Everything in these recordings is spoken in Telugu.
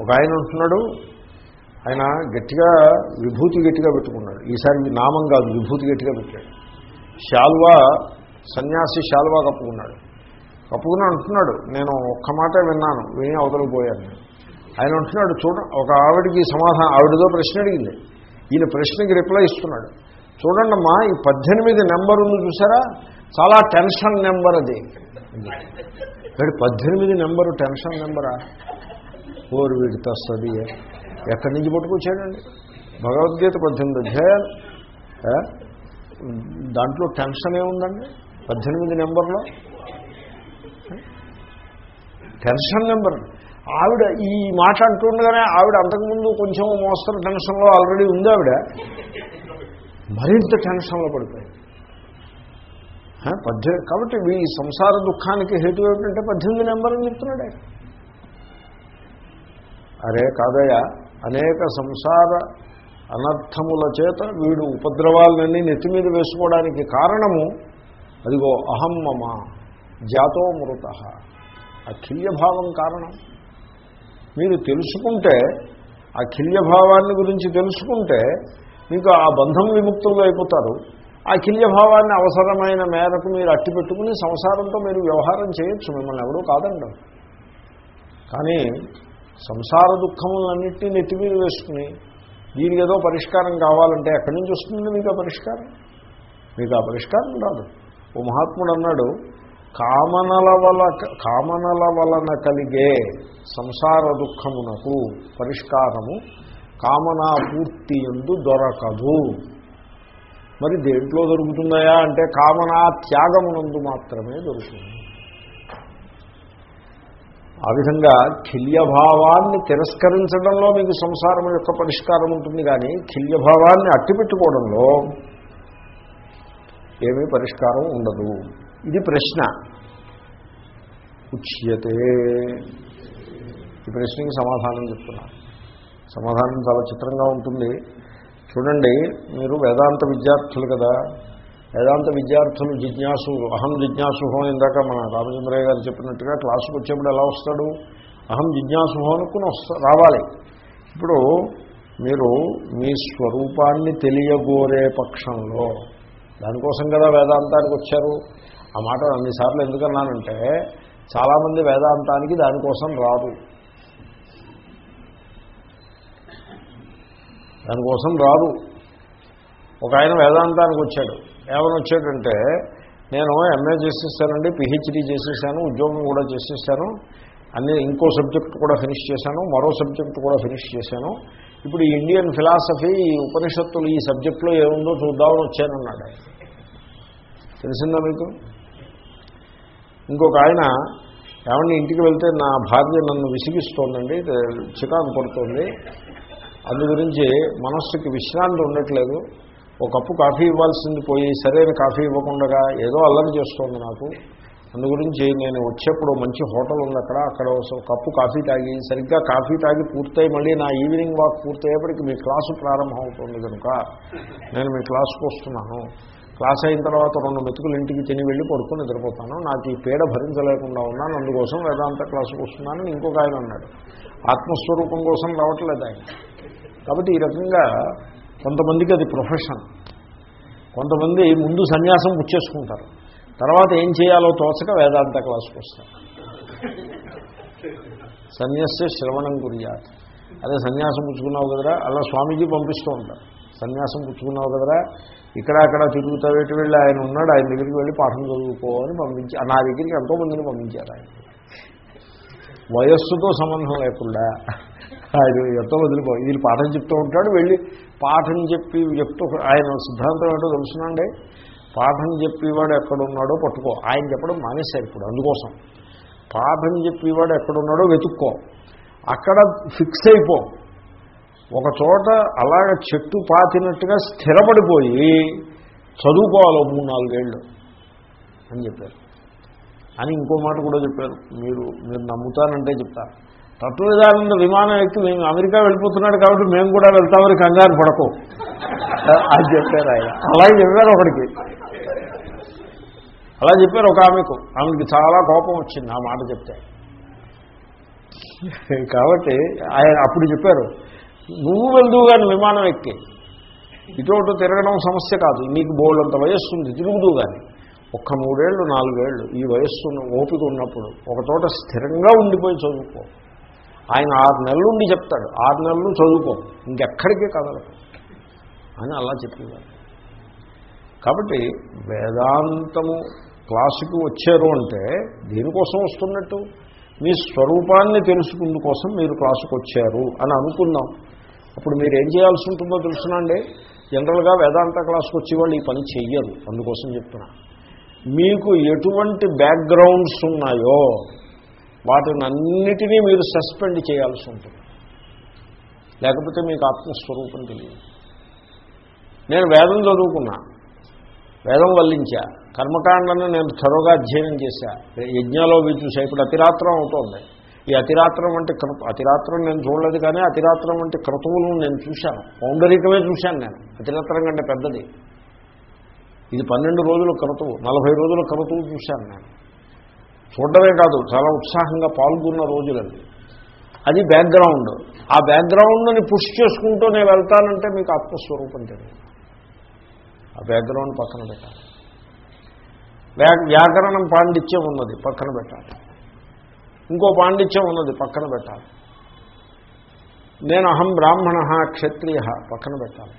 ఒక ఆయన ఉంటున్నాడు ఆయన గట్టిగా విభూతి గట్టిగా పెట్టుకున్నాడు. ఈసారి నామం కాదు విభూతి గట్టిగా పెట్టాడు. శాల్వా సన్యాసి శాల్వా కప్పుకున్నాడు. కప్పుకుని అంటున్నాడు నేను ఒక్క మాటే విన్నాను విని అవతలకు పోయాను నేను. ఆయన అంటున్నాడు చూడ ఒక ఆవిడికి సమాధానం ఆవిడతో ప్రశ్న అడిగింది. ఈయన ప్రశ్నకి రిప్లై ఇస్తున్నాడు. చూడండమ్మా ఈ పద్దెనిమిది నెంబర్ ఉంది చూసారా? చాలా టెన్షన్ నెంబర్ అది. వీడు పద్దెనిమిది నెంబరు టెన్షన్ నెంబరా? ఓరు వీడి తస్తుంది ఎక్కడి నుంచి పట్టుకొచ్చాడండి? భగవద్గీత పద్దెనిమిది అధ్యాయాలు. దాంట్లో టెన్షన్ ఏముందండి? పద్దెనిమిది నెంబర్లో? Tension number. ఆవిడ ఈ మాట అంటుండగానే ఆవిడ అంతకుముందు కొంచెం మోస్తరు టెన్షన్లో ఆల్రెడీ ఉంది ఆవిడ. మరింత టెన్షన్లో పడిపోయింది పద్దెనిమిది కాబట్టి ఈ సంసార దుఃఖానికి హేతు ఏమిటంటే పద్దెనిమిది నెంబర్ అని చెప్తున్నాడు అరే కాదయ్యా అనేక సంసార అనర్థముల చేత వీడు ఉపద్రవాలన్నీ నెత్తి మీద వేసుకోవడానికి కారణము అదిగో అహం మమ జాతో మృత. అఖిల్యభావం కారణం. మీరు తెలుసుకుంటే ఆ కిల్యభావాన్ని గురించి తెలుసుకుంటే మీకు ఆ బంధం విముక్తులు అయిపోతారు. ఆ కిల్యభావాన్ని అవసరమైన మేరకు మీరు అట్టి పెట్టుకుని సంసారంతో మీరు వ్యవహారం చేయొచ్చు మిమ్మల్ని ఎవరూ కాదండి కానీ సంసార దుఃఖములన్నింటినీ నెత్తి మీద వేసుకుని దీనికి ఏదో పరిష్కారం కావాలంటే ఎక్కడి నుంచి వస్తుంది మీకు ఆ పరిష్కారం? మీకు ఆ పరిష్కారం రాదు. ఓ మహాత్ముడు అన్నాడు కామనల వల కామనల వలన కలిగే సంసార దుఃఖమునకు పరిష్కారము కామనా పూర్తి ఎందు దొరకదు. మరి దేంట్లో దొరుకుతుందయా అంటే కామనా త్యాగమునందు మాత్రమే దొరుకుతుంది. ఆ విధంగా కిల్యభావాన్ని తిరస్కరించడంలో మీకు సంసారం యొక్క పరిష్కారం ఉంటుంది కానీ కిల్యభావాన్ని అట్టిపెట్టుకోవడంలో ఏమీ పరిష్కారం ఉండదు. ఇది ప్రశ్న. ఉచ్యతే. ఈ ప్రశ్నకి సమాధానం చెప్తున్నా. సమాధానం చాలా చిత్రంగా ఉంటుంది. చూడండి మీరు వేదాంత విద్యార్థులు కదా. వేదాంత విద్యార్థులు జిజ్ఞాసు అహం జిజ్ఞాసుహం ఇందాక మన రామచంద్రయ్య గారు చెప్పినట్టుగా క్లాసుకు వచ్చేప్పుడు ఎలా వస్తాడు? అహం జిజ్ఞాసుహం అనుకుని వస్తా రావాలి. ఇప్పుడు మీరు మీ స్వరూపాన్ని తెలియగోరే పక్షంలో దానికోసం కదా వేదాంతానికి వచ్చారు? ఆ మాట అన్నిసార్లు ఎందుకన్నానంటే చాలామంది వేదాంతానికి దానికోసం రాదు. దానికోసం రాదు. ఒక ఆయన వేదాంతానికి వచ్చాడు. ఏమని వచ్చాడంటే నేను ఎంఏ చేసేసానండి పిహెచ్డీ చేసేసాను ఉద్యోగం కూడా చేసేసాను అన్ని ఇంకో సబ్జెక్ట్ కూడా ఫినిష్ చేశాను మరో సబ్జెక్ట్ కూడా ఫినిష్ చేశాను. ఇప్పుడు ఈ ఇండియన్ ఫిలాసఫీ ఈ ఉపనిషత్తులు ఈ సబ్జెక్టులో ఏముందో చూద్దామని వచ్చానన్నాడు తెలిసిందా మీకు? ఇంకొక ఆయన ఏమన్నా ఇంటికి వెళ్తే నా భార్య నన్ను విసిగిస్తోందండి చికాకు పడుతోంది. అందు గురించి మనస్సుకి విశ్రాంతి ఉండట్లేదు. ఒక కప్పు కాఫీ ఇవ్వాల్సింది పోయి సరైన కాఫీ ఇవ్వకుండా ఏదో అల్లరి చేస్తోంది నాకు. అందు గురించి నేను వచ్చేప్పుడు మంచి హోటల్ ఉంది అక్కడ అక్కడ కప్పు కాఫీ తాగి సరిగ్గా కాఫీ తాగి పూర్తయి మళ్ళీ నా ఈవినింగ్ వాక్ పూర్తయ్యేప్పటికి మీ క్లాసు ప్రారంభం అవుతుంది కనుక నేను మీ క్లాసుకు వస్తున్నాను. క్లాస్ అయిన తర్వాత రెండు మెతుకులు ఇంటికి తిని వెళ్ళి పడుకుని నిద్రపోతాను. నాకు ఈ పీడ భరించలేకుండా ఉన్నాను. అందుకోసం వేదాంత క్లాసుకు వస్తున్నాను ఇంకొక ఆయన అన్నాడు. ఆత్మస్వరూపం కోసం రావట్లేదు ఆయన. కాబట్టి ఈ రకంగా కొంతమందికి అది ప్రొఫెషన్. కొంతమంది ముందు సన్యాసం పుచ్చేసుకుంటారు తర్వాత ఏం చేయాలో తోచక వేదాంత క్లాసుకు వస్తారు. సన్యాసే శ్రవణం గురియాత్ అదే సన్యాసం పుచ్చుకున్నావు కదరా? అలా స్వామీజీ పంపిస్తూ ఉంటారు. సన్యాసం పుచ్చుకున్నావు కదరా? ఇక్కడ అక్కడ తిరుగుతావేటి వెళ్ళి ఆయన ఉన్నాడు ఆయన దగ్గరికి వెళ్ళి పాఠం చదువుకో అని పంపించి నా దగ్గరికి ఎంతోమందిని పంపించారు ఆయన. వయస్సుతో సంబంధం లేకుండా ఆయన ఎంతో వదిలిపో వీళ్ళు పాఠం చెప్తూ ఉంటాడు వెళ్ళి పాఠం చెప్పి చెప్తూ ఆయన సిద్ధాంతం ఏంటో తెలుసునండి? పాఠం చెప్పేవాడు ఎక్కడున్నాడో పట్టుకో ఆయన చెప్పడం మానేశారు ఇప్పుడు అందుకోసం. పాఠం చెప్పేవాడు ఎక్కడున్నాడో వెతుక్కో. అక్కడ ఫిక్స్ అయిపో. ఒక చోట అలాగ చెట్టు పాతినట్టుగా స్థిరపడిపోయి చదువుకోవాలి మూడు నాలుగేళ్ళు అని చెప్పారు. అని ఇంకో మాట కూడా చెప్పారు. మీరు మీరు నమ్ముతానంటే చెప్తారు తత్వవిధానంద విమానం ఎక్కి మేము అమెరికా వెళ్ళిపోతున్నాడు కాబట్టి మేము కూడా వెళ్తామని కంగారు పడకు. అది చెప్పారు ఆయన. అలాగే చెప్పారు ఒకడికి. అలా చెప్పారు ఒక ఆమెకు. ఆమెకి చాలా కోపం వచ్చింది ఆ మాట చెప్తే. కాబట్టి ఆయన అప్పుడు చెప్పారు నువ్వు వెళ్దువు కానీ విమానం ఎక్కి. ఇటు తిరగడం సమస్య కాదు. నీకు బోల్డంత వయస్సు ఉంది తిరుగుదు కానీ ఒక్క మూడేళ్ళు నాలుగేళ్ళు ఈ వయస్సు ఓపిక ఉన్నప్పుడు ఒక చోట స్థిరంగా ఉండిపోయి చదువుకో. ఆయన ఆరు నెలలు ఉండి చెప్తాడు. ఆరు నెలలు చదువుకో. ఇంకెక్కడికే కదలదు. అని అలా చెప్పేవారు. కాబట్టి వేదాంతము క్లాసుకి వచ్చారు అంటే దేనికోసం వస్తున్నట్టు? మీ స్వరూపాన్ని తెలుసుకుందు కోసం మీరు క్లాసుకు వచ్చారు అని అనుకుందాం. అప్పుడు మీరు ఏం చేయాల్సి ఉంటుందో తెలుసునండి జనరల్గా వేదాంత క్లాస్కి వచ్చేవాళ్ళు ఈ పని చెయ్యరు. అందుకోసం చెప్తున్నా. మీకు ఎటువంటి బ్యాక్గ్రౌండ్స్ ఉన్నాయో వాటిని అన్నిటినీ మీరు సస్పెండ్ చేయాల్సి ఉంటుంది. లేకపోతే మీకు ఆత్మస్వరూపం తెలియదు. నేను వేదం చదువుకున్నా. వేదం వల్లించా. కర్మకాండను నేను త్వరగా అధ్యయనం చేశా. యజ్ఞాలో వీటి చూసా ఇప్పుడు అతిరాత్రం అవుతోంది. ఈ అతిరాత్రం వంటి క్రతు అతిరాత్రం నేను చూడలేదు కానీ అతిరాత్రం వంటి క్రతువులను నేను చూశాను. పౌండరికమే చూశాను నేను. అతిరాత్రం కంటే పెద్దది. ఇది పన్నెండు రోజుల క్రతువు. నలభై రోజుల క్రతువు చూశాను నేను. చూడడమే కాదు చాలా ఉత్సాహంగా పాల్గొన్న రోజులండి. అది బ్యాక్గ్రౌండ్ ఆ బ్యాక్గ్రౌండ్ని పుష్ చేసుకుంటూ నేను వెళ్తానంటే మీకు ఆత్మస్వరూపం తెలియదు. ఆ బ్యాక్గ్రౌండ్ పక్కన పెట్టాలి. వ్యా వ్యాకరణం పాండిత్యం ఉన్నది పక్కన పెట్టాలి. ఇంకో పాండిత్యం ఉన్నది పక్కన పెట్టాలి. నేను అహం బ్రాహ్మణ క్షత్రియ పక్కన పెట్టాలి.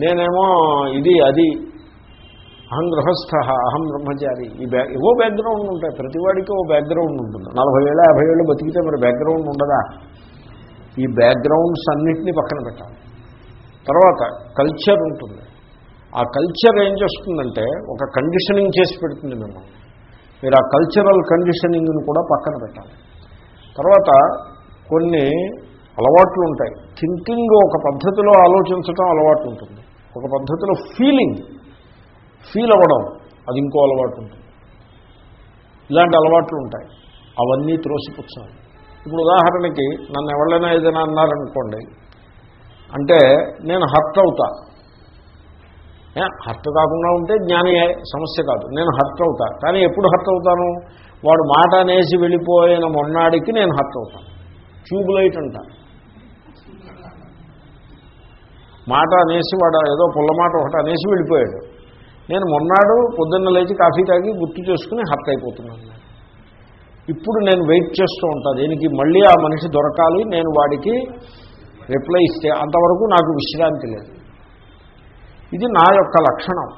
నేనేమో ఇది అది అహం గృహస్థ అహం బ్రహ్మచారి. ఈ బ్యాక్ ఏవో బ్యాక్గ్రౌండ్ ఉంటాయి. ప్రతివాడికి ఓ బ్యాక్గ్రౌండ్ ఉంటుంది. నలభై ఏళ్ళు యాభై ఏళ్ళు బతికితే మరి బ్యాక్గ్రౌండ్ ఉండదా? ఈ బ్యాక్గ్రౌండ్స్ అన్నింటినీ పక్కన పెట్టాలి. తర్వాత కల్చర్ ఉంటుంది. ఆ కల్చర్ ఏం చేస్తుందంటే ఒక కండిషనింగ్ చేసి పెడుతుంది మిమ్మల్ని. మీరు ఆ కల్చరల్ కండిషనింగ్ను కూడా పక్కన పెట్టాలి. తర్వాత కొన్ని అలవాట్లు ఉంటాయి. థింకింగ్ ఒక పద్ధతిలో ఆలోచించడం అలవాటు ఉంటుంది. ఒక పద్ధతిలో ఫీలింగ్ ఫీల్ అవ్వడం అది ఇంకో అలవాటు ఉంటుంది. ఇలాంటి అలవాట్లు ఉంటాయి. అవన్నీ త్రోసిపుచ్చాలి. ఇప్పుడు ఉదాహరణకి నన్ను ఎవరైనా ఏదైనా అన్నారనుకోండి అంటే నేను హర్ట్ అవుతా. హర్త్ హర్ట్ కాకుండా ఉంటే జ్ఞానియే సమస్య కాదు. నేను హర్ట్ అవుతా. కానీ ఎప్పుడు హర్ట్ అవుతాను? వాడు మాట అనేసి వెళ్ళిపోయిన మొన్నాడికి నేను హర్ట్ అవుతాను ట్యూబ్ లైట్ అంటాను మాట అనేసి వాడు ఏదో పుల్ల మాట ఒకటి అనేసి వెళ్ళిపోయాడు. నేను మొన్నాడు పొద్దున్న లేచి కాఫీ తాగి గుర్తు చేసుకుని హత్య అయిపోతున్నాను. ఇప్పుడు నేను వెయిట్ చేస్తూ ఉంటాను దీనికి మళ్ళీ ఆ మనిషి దొరకాలి. నేను వాడికి రిప్లై ఇస్తే అంతవరకు నాకు విశ్రాంతి లేదు. ఇది నా యొక్క లక్షణం.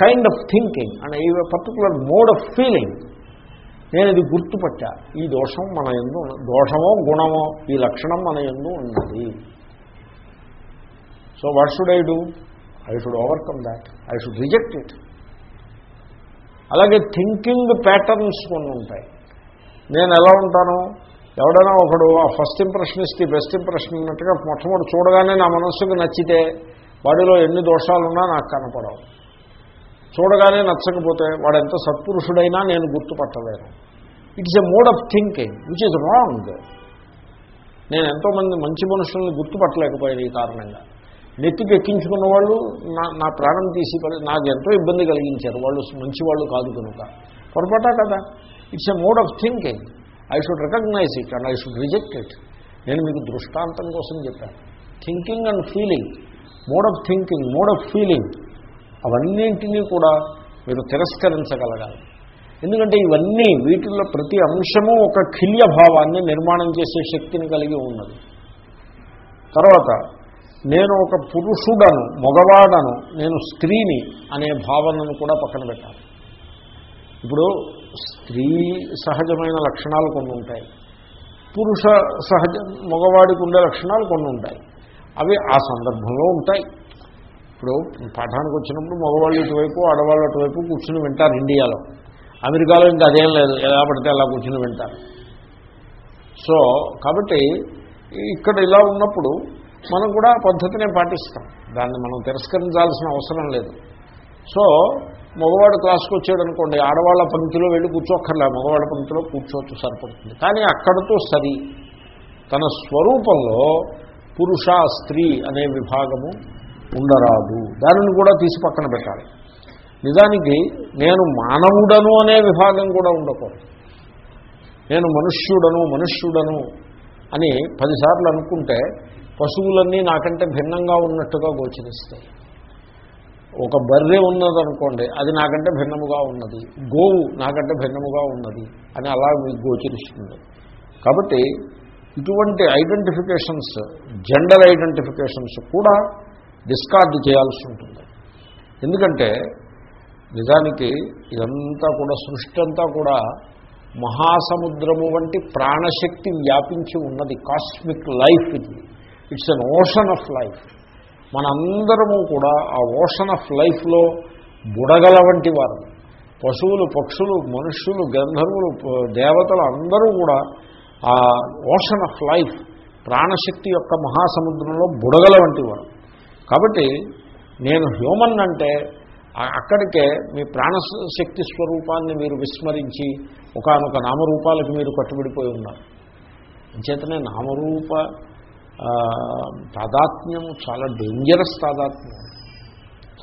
కైండ్ ఆఫ్ థింకింగ్ అండ్ ఈ పర్టికులర్ మోడ్ ఆఫ్ ఫీలింగ్ నేను ఇది గుర్తుపట్టా. ఈ దోషం మన ఎందు దోషమో గుణమో ఈ లక్షణం మన ఎందు ఉన్నది. So what should I do I should overcome that I should reject it. అలాగే థింకింగ్ ప్యాటర్న్స్ కొన్ని ఉంటాయి. నేను ఎలా ఉంటాను? ఎవడైనా ఒకడు ఆ ఫస్ట్ ఇంప్రెషన్ ఇస్తే బెస్ట్ ఇంప్రెషన్ ఉన్నట్టుగా మొట్టమొదటి చూడగానే నా మనస్సుకు నచ్చితే వాడిలో ఎన్ని దోషాలున్నా నాకు కనపడవు. చూడగానే నచ్చకపోతే వాడు ఎంత సత్పురుషుడైనా నేను గుర్తుపట్టలేను. It's a mode of thinking which is wrong నేను ఎంతోమంది మంచి మనుషుల్ని గుర్తుపట్టలేకపోయాను ఈ కారణంగా. నెత్తికి ఎక్కించుకున్న వాళ్ళు నా నా ప్రాణం తీసి నాకు ఎంతో ఇబ్బంది కలిగించారు. వాళ్ళు మంచి వాళ్ళు కాదు కనుక. పొరపాటా కదా? It's a mode of thinking I should recognize it and I should reject it నేను మీకు దృష్టాంతం కోసం చెప్పాను. Thinking and feeling mode of thinking mode of feeling అవన్నింటినీ కూడా మీరు తిరస్కరించగలగాలి. ఎందుకంటే ఇవన్నీ వీటిల్లో ప్రతి అంశము ఒక ఖిల్య భావాన్ని నిర్మాణం చేసే శక్తిని కలిగి ఉన్నది. తర్వాత నేను ఒక పురుషుడను మగవాడను నేను స్త్రీని అనే భావనను కూడా పక్కన పెట్టాలి. ఇప్పుడు స్త్రీ సహజమైన లక్షణాలు కొన్ని ఉంటాయి. పురుష సహజ మగవాడికి ఉండే లక్షణాలు కొన్ని ఉంటాయి. అవి ఆ సందర్భంలో ఉంటాయి. ఇప్పుడు పాఠానికి వచ్చినప్పుడు మగవాళ్ళు ఇటువైపు ఆడవాళ్ళు అటువైపు కూర్చుని వింటారు ఇండియాలో. అమెరికాలో ఇంకా అదేం లేదు. ఎలా పడితే అలా కూర్చుని వింటారు. సో కాబట్టి ఇక్కడ ఇలా ఉన్నప్పుడు మనం కూడా ఆ పద్ధతినే పాటిస్తాం. దాన్ని మనం తిరస్కరించాల్సిన అవసరం లేదు. సో మగవాడు క్లాస్కి వచ్చాడు అనుకోండి ఆడవాళ్ళ పంక్తిలో వెళ్ళి కూర్చోక్కర్లే మగవాళ్ళ పంక్తిలో కూర్చోవచ్చు సరిపడుతుంది. కానీ అక్కడతో సరి. తన స్వరూపంలో పురుష స్త్రీ అనే విభాగము ఉండరాదు. దానిని కూడా తీసి పక్కన పెట్టాలి. నిజానికి నేను మానవుడను అనే విభాగం కూడా ఉండకూడదు. నేను మనుష్యుడను మనుష్యుడను అని పదిసార్లు అనుకుంటే పశువులన్నీ నాకంటే భిన్నంగా ఉన్నట్టుగా గోచరిస్తాయి. ఒక బర్రె ఉన్నదనుకోండి అది నాకంటే భిన్నముగా ఉన్నది. గోవు నాకంటే భిన్నముగా ఉన్నది అని అలా మీకు గోచరిస్తుంది. కాబట్టి ఇటువంటి ఐడెంటిఫికేషన్స్ జెండర్ ఐడెంటిఫికేషన్స్ కూడా డిస్కార్డ్ చేయాల్సి ఉంటుంది. ఎందుకంటే నిజానికి ఇదంతా కూడా సృష్టి అంతా కూడా మహాసముద్రము వంటి ప్రాణశక్తి వ్యాపించి ఉన్నది. కాస్మిక్ లైఫ్ ఇది. It's an ocean of life. మనందరము కూడా ఆ ఓషన్ ఆఫ్ లైఫ్లో బుడగల వంటి వారు పశువులు పక్షులు మనుష్యులు గంధర్వులు దేవతలు అందరూ కూడా ఆ ఓషన్ ఆఫ్ లైఫ్ ప్రాణశక్తి యొక్క మహాసముద్రంలో బుడగల వంటి వారు. కాబట్టి నేను హ్యూమన్ అంటే అక్కడికే మీ ప్రాణశక్తి స్వరూపాన్ని మీరు విస్మరించి ఒకనొక నామరూపాలకు మీరు కట్టుబడిపోయి ఉన్నారు. అంచేతనే నామరూప ఆ, తాదాత్మ్యము చాలా డేంజరస్ తాదాత్మ్యం.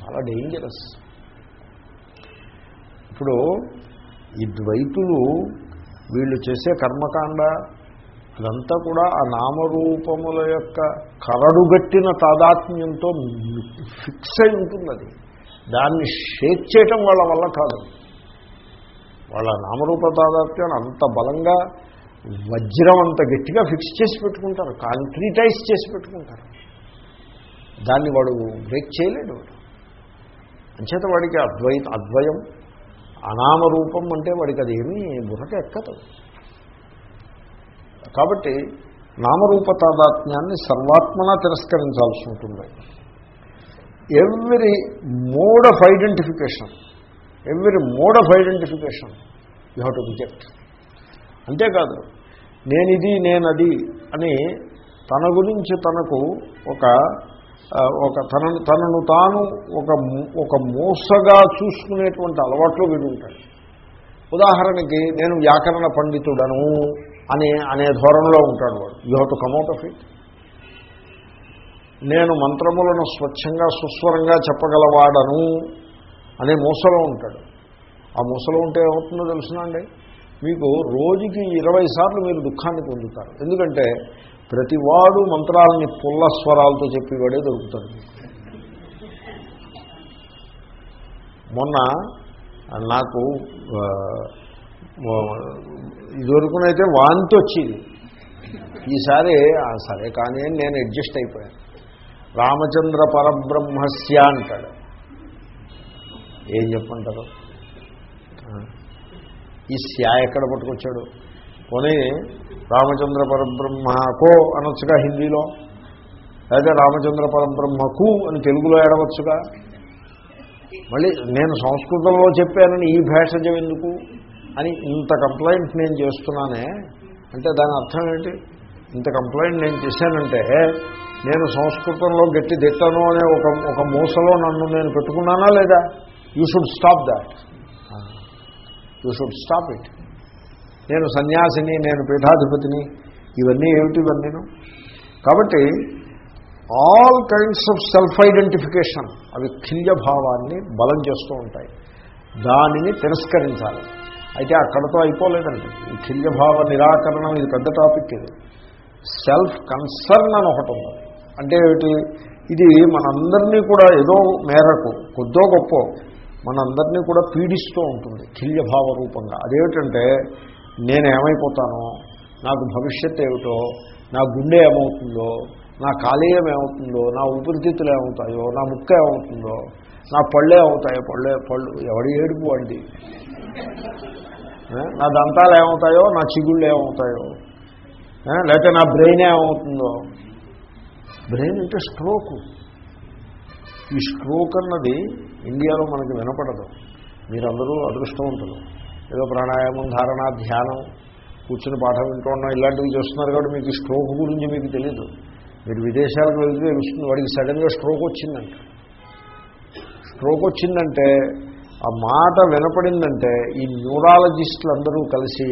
చాలా డేంజరస్ ఇప్పుడు ఈ ద్వైతులు వీళ్ళు చేసే కర్మకాండ అదంతా కూడా ఆ నామరూపముల యొక్క కరడుగట్టిన తాదాత్మ్యంతో ఫిక్స్ అయి ఉంటుంది అది దాన్ని షేక్ చేయటం వాళ్ళ వల్ల కాదు. వాళ్ళ నామరూప తాదాత్మ్యాన్ని అంత బలంగా వజ్రం అంత గట్టిగా ఫిక్స్ చేసి పెట్టుకుంటారు కాంక్రీటైజ్ చేసి పెట్టుకుంటారు. దాన్ని వాడు బ్రేక్ చేయలేడు వాడు. అంచేత వాడికి అద్వైత అద్వయం అనామరూపం అంటే వాడికి అది ఏమీ బుర్రక ఎక్కదు. కాబట్టి నామరూప తాదాత్మ్యాన్ని సర్వాత్మన తిరస్కరించాల్సి ఉంటుంది. Every mode of identification every mode of identification you have to reject. అంతేకాదు నేనిది నేనది అని తన గురించి తనకు ఒక ఒక తనను తనను తాను ఒక ఒక మూసగా చూసుకునేటువంటి అలవాట్లు వీడు ఉంటాడు ఉదాహరణకి నేను వ్యాకరణ పండితుడను అనే అనే ధోరణిలో ఉంటాడు వాడు. You have to come out of it నేను మంత్రములను స్వచ్ఛంగా సుస్వరంగా చెప్పగలవాడను అనే మూసలో ఉంటాడు. ఆ మూసలో ఉంటే ఏమవుతుందో తెలుసునండి మీకు రోజుకి ఇరవై సార్లు మీరు దుఃఖాన్ని పొందుతారు. ఎందుకంటే ప్రతివాడు మంత్రాలని పుల్ల స్వరాలతో చెప్పేవాడే దొరుకుతాడు. మొన్న నాకు ఇదివరకునైతే వాంతి వచ్చింది. ఈసారి సరే కానీ నేను అడ్జస్ట్ అయిపోయాను. రామచంద్ర పరబ్రహ్మస్య అంటాడు. ఏం చెప్పంటారు ఈ శ్యా ఎక్కడ పట్టుకొచ్చాడు? పోనీ రామచంద్ర పరబ్రహ్మకో అనొచ్చుగా హిందీలో. లేదా రామచంద్ర పరబ్రహ్మకు అని తెలుగులో ఏడవచ్చుగా? మళ్ళీ నేను సంస్కృతంలో చెప్పానని ఈ భేషజం ఎందుకు? అని ఇంత కంప్లైంట్ నేను చేస్తున్నానే. అంటే దాని అర్థం ఏంటి? ఇంత కంప్లైంట్ నేను చేశానంటే నేను సంస్కృతంలో గట్టి దిట్టను అనే ఒక ఒక మూసలో నన్ను నేను పెట్టుకున్నానా లేదా? You should stop that you should stop it నేను సన్యాసిని నేను పీఠాధిపతిని ఇవన్నీ ఏమిటి ఇవన్నీను కాబట్టి all kinds of self identification అవి భావాన్ని బలం చేస్తూ ఉంటాయి. దానిని తిరస్కరించాలి. అయితే అక్కడతో అయిపోలేదండి. ఈ భావ నిరాకరణం ఇది పెద్ద టాపిక్ ఇది. సెల్ఫ్ కన్సర్న్ అని ఒకటి ఉంది. అంటే ఏమిటి? ఇది మనందరినీ కూడా ఏదో మేరకు కొద్దో గొప్ప మనందరినీ కూడా పీడిస్తూ ఉంటుంది కిల్యభావ రూపంగా. అదేమిటంటే నేనేమైపోతానో నాకు భవిష్యత్తు ఏమిటో నా గుండె ఏమవుతుందో నా కాలేయం ఏమవుతుందో నా ఊపిరితిత్తులు ఏమవుతాయో నా ముక్క ఏమవుతుందో నా పళ్ళే అవుతాయో పళ్ళే పళ్ళు ఎవడి ఏడుపు అండి? నా దంతాలు ఏమవుతాయో నా చిగుళ్ళు ఏమవుతాయో లేకపోతే నా బ్రెయిన్ ఏమవుతుందో? బ్రెయిన్ అంటే స్ట్రోకు. ఈ స్ట్రోక్ అన్నది ఇండియాలో మనకి వినపడదు. మీరందరూ అదృష్టవంతులు. ఏదో ప్రాణాయామం ధారణ ధ్యానం కూర్చుని పాఠం వింటూ ఇలాంటివి చేస్తున్నారు కాబట్టి మీకు స్ట్రోక్ గురించి మీకు తెలియదు మీరు విదేశాలకు వెళ్తే తెలుస్తుంది వాడికి సడన్గా స్ట్రోక్ వచ్చిందంట. స్ట్రోక్ వచ్చిందంటే ఆ మాట వినపడిందంటే ఈ న్యూరాలజిస్టులు అందరూ కలిసి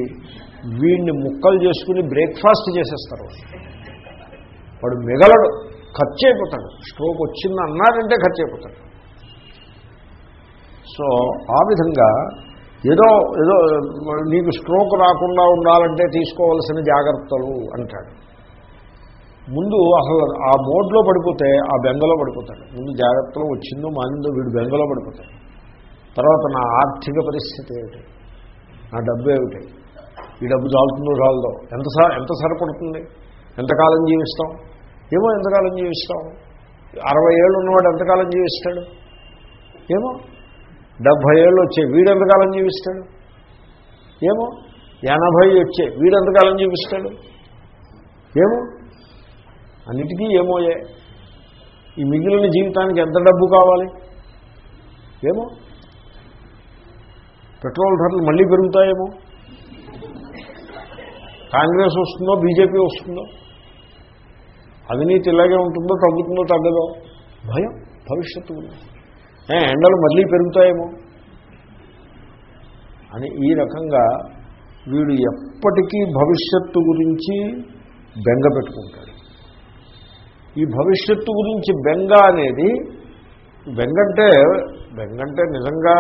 వీడిని ముక్కలు చేసుకుని బ్రేక్ఫాస్ట్ చేసేస్తారు. వాడు మిగలడు. ఖర్చు అయిపోతాడు స్ట్రోక్ వచ్చింది అన్నారంటే ఖర్చు అయిపోతాడు సో ఆ విధంగా ఏదో ఏదో నీకు స్ట్రోక్ రాకుండా ఉండాలంటే తీసుకోవాల్సిన జాగ్రత్తలు అంటాడు. ముందు అసలు ఆ మోడ్లో పడిపోతే ఆ బెంగలో పడిపోతాడు. ముందు జాగ్రత్తలో వచ్చిందో మానిందో వీడు బెంగలో పడిపోతాడు. తర్వాత నా ఆర్థిక పరిస్థితి ఏమిటి? నా డబ్బు ఏమిటి? ఈ డబ్బు చాలుతుందో చాలదో? ఎంత స- ఎంత సరిపడుతుంది? ఎంతకాలం జీవిస్తాం? ఏమో ఎంతకాలం జీవిస్తాం అరవై ఏళ్ళు ఉన్నవాడు ఎంతకాలం జీవిస్తాడు? ఏమో? డెబ్భై ఏళ్ళు వచ్చే వీడు ఎంతకాలం జీవిస్తాడు? ఏమో? ఎనభై వచ్చే వీడు ఎంతకాలం జీవిస్తాడు? ఏమో? అన్నిటికీ ఏమోయే. ఈ మిగిలిన జీవితానికి ఎంత డబ్బు కావాలి? ఏమో? పెట్రోల్ ధరలు మళ్ళీ పెరుగుతాయేమో? కాంగ్రెస్ వస్తుందో బీజేపీ వస్తుందో? అవినీతి ఇలాగే ఉంటుందో తగ్గుతుందో తగ్గదో భయం భవిష్యత్తు ఎండలు మళ్ళీ పెరుగుతాయేమో? అని ఈ రకంగా వీడు ఎప్పటికీ భవిష్యత్తు గురించి బెంగ పెట్టుకుంటాడు. ఈ భవిష్యత్తు గురించి బెంగ అనేది బెంగంటే బెంగంటే బెంగ అంటే నిజంగా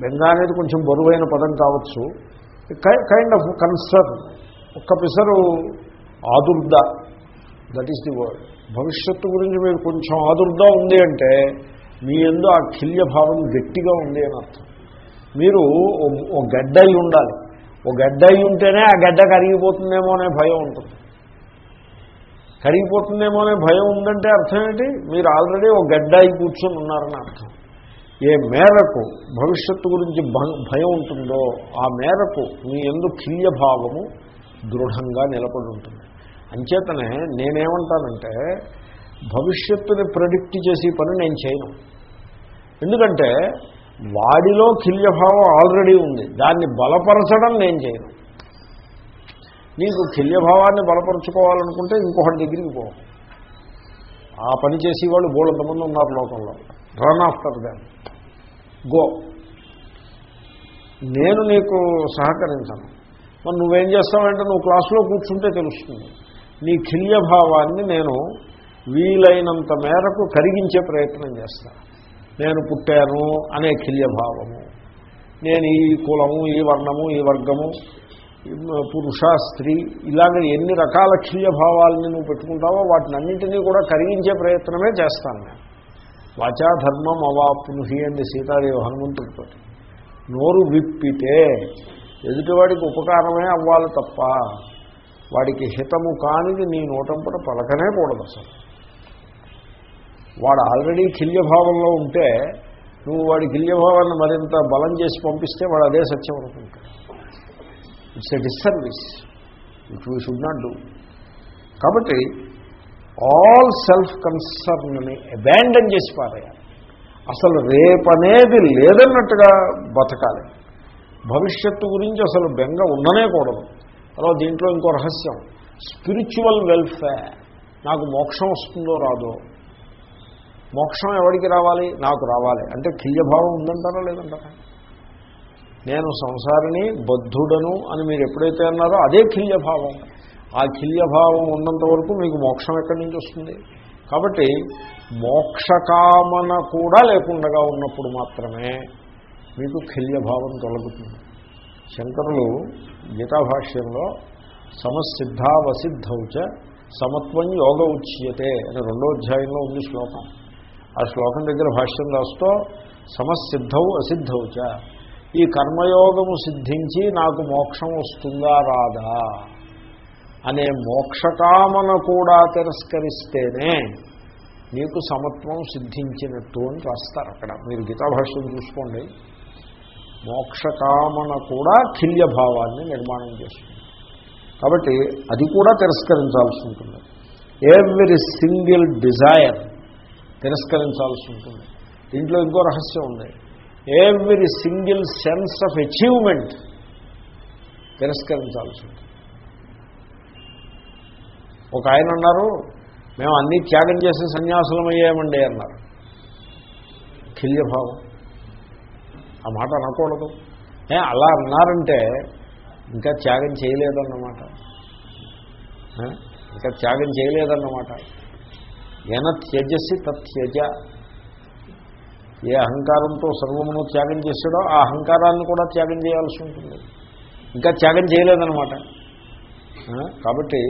బెంగ అనేది కొంచెం బరువైన పదం కావచ్చు. కైండ్ ఆఫ్ కన్సర్న్ ఒక్క పిసరు ఆదుర్ద. దట్ ఈస్ ది వర్డ్ భవిష్యత్తు గురించి మీరు కొంచెం ఆదుర్ద ఉంది అంటే మీ ఎందు ఆ కిల్య భావం గట్టిగా ఉంది అని అర్థం. మీరు ఓ- గడ్డ అయి ఉండాలి. ఓ గడ్డ అయి ఉంటేనే ఆ గడ్డ కరిగిపోతుందేమో అనే భయం ఉంటుంది. కరిగిపోతుందేమో అనే భయం ఉందంటే అర్థం ఏంటి? మీరు ఆల్రెడీ ఒక గడ్డ అయి కూర్చొని ఉన్నారని అర్థం. ఏ మేరకు భవిష్యత్తు గురించి భ- భయం ఉంటుందో ఆ మేరకు మీ ఎందు కిల్య భావము దృఢంగా నిలబడి ఉంటుంది. అంచేతనే నేనేమంటానంటే భవిష్యత్తుని ప్రొడిక్ట్ చేసే పని నేను చేయను. ఎందుకంటే వాడిలో కిల్యభావం ఆల్రెడీ ఉంది. దాన్ని బలపరచడం నేను చేయను. నీకు కిల్యభావాన్ని బలపరుచుకోవాలనుకుంటే ఇంకొకటి దగ్గరికి పో. ఆ పని చేసేవాళ్ళు బోళ్ళంతమంది ఉన్నారు లోకంలో. రన్ ఆఫ్టర్ దాన్ గో నేను నీకు సహకరించను. మరి నువ్వేం చేస్తావంటే నువ్వు క్లాసులో కూర్చుంటే తెలుస్తుంది. నీ కిల్యభావాన్ని నేను వీలైనంత మేరకు కరిగించే ప్రయత్నం చేస్తాను నేను పుట్టాను అనే కిల్యభావము నేను ఈ కులము ఈ వర్ణము ఈ వర్గము పురుష స్త్రీ ఇలాగ ఎన్ని రకాల క్షీయభావాలని నువ్వు పెట్టుకుంటావో వాటిని అన్నింటినీ కూడా కరిగించే ప్రయత్నమే చేస్తాను నేను. వాచా ధర్మం అవాపునుహి అంది సీతాదేవి హనుమంతుడితో. నోరు విప్పితే ఎదుటివాడికి ఉపకారమే అవ్వాలి తప్ప వాడికి హితము కానిది నీ నోటంపట పలకనే కూడదు అసలు. వాడు ఆల్రెడీ కిల్యభావంలో ఉంటే నువ్వు వాడి కిల్యభావాన్ని మరింత బలం చేసి పంపిస్తే వాడు అదే సత్యం అనుకుంటాడు it's a disservice it we should not do కాబట్టి ఆల్ సెల్ఫ్ కన్సర్న్ని అబాండన్ చేసి పారేయాలి. అసలు రేపనేది లేదన్నట్టుగా బతకాలి. భవిష్యత్తు గురించి అసలు బెంగ ఉండనే కూడదు. తర్వాత దీంట్లో ఇంకో రహస్యం. స్పిరిచువల్ వెల్ఫేర్ నాకు మోక్షం వస్తుందో రాదో? మోక్షం ఎవరికి రావాలి? నాకు రావాలి. అంటే కిల్యభావం ఉందంటారా లేదంటారా? నేను సంసారిని బద్ధుడను అని మీరు ఎప్పుడైతే అన్నారో అదే కిల్యభావం. ఆ కిల్యభావం ఉన్నంత వరకు మీకు మోక్షం ఎక్కడి నుంచి వస్తుంది? కాబట్టి మోక్షకామన కూడా లేకుండా ఉన్నప్పుడు మాత్రమే మీకు కిల్యభావం తొలగుతుంది శంకరులు గీతాభాష్యంలో సమసిద్ధావసిద్ధౌచ సమత్వం యోగ ఉచ్యతే అని రెండో అధ్యాయంలో ఉంది శ్లోకం. ఆ శ్లోకం దగ్గర భాష్యం రాస్తూ సమసిద్ధౌ అసిద్ధౌచ. ఈ కర్మయోగము సిద్ధించి నాకు మోక్షం వస్తుందా రాదా? అనే మోక్షకామన కూడా తిరస్కరిస్తేనే నీకు సమత్వం సిద్ధించినట్టు అని రాస్తారు అక్కడ. మీరు గీతాభాష్యం చూసుకోండి. మోక్షకామన కూడా కిల్యభావాన్ని నిర్మాణం చేస్తుంది. కాబట్టి అది కూడా తిరస్కరించాల్సి ఉంటుంది. ఎవ్రీ సింగిల్ డిజైర్ తిరస్కరించాల్సి ఉంటుంది. దీంట్లో ఇంకో రహస్యం ఉంది. Every single sense of achievement తిరస్కరించాల్సి ఉంటుంది. ఒక ఆయన అన్నారు మేము అన్నీ త్యాగం చేసి సన్యాసులం అయ్యామండి అన్నారు. కిల్యభావం ఆ మాట అనకూడదు. ఏ అలా అన్నారంటే ఇంకా త్యాగం చేయలేదన్నమాట. ఇంకా త్యాగం చేయలేదన్నమాట. ఎన త్యజసి తత్యజ ఏ అహంకారంతో సర్వమును త్యాగం చేశాడో ఆ అహంకారాన్ని కూడా త్యాగం చేయాల్సి ఉంటుంది. ఇంకా త్యాగం చేయలేదన్నమాట. కాబట్టి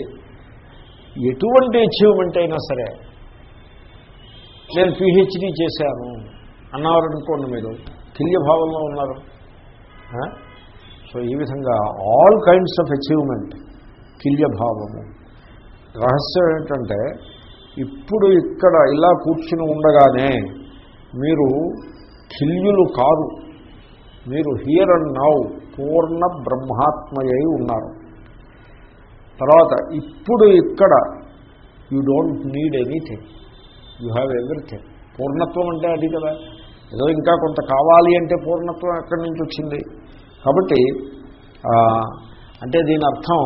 ఎటువంటి అచీవ్మెంట్ అయినా సరే నేను పిహెచ్డీ చేశాను. అన్నారు అనుకోండి మీరు. తుల్యభావంలో ఉన్నారు. సో ఈ విధంగా ఆల్ కైండ్స్ ఆఫ్ అచీవ్మెంట్ తుల్యభావము రహస్యం ఏంటంటే ఇప్పుడు ఇక్కడ ఇలా కూర్చుని ఉండగానే మీరు కిల్యులు కారు. మీరు హియర్ అండ్ నౌ పూర్ణ బ్రహ్మాత్మయ్యి ఉన్నారు. తర్వాత ఇప్పుడు ఇక్కడ you don't need anything you have everything పూర్ణత్వం అంటే అది కదా. ఏదో ఇంకా కొంత కావాలి అంటే పూర్ణత్వం ఎక్కడి నుంచి వచ్చింది? కాబట్టి అంటే దీని అర్థం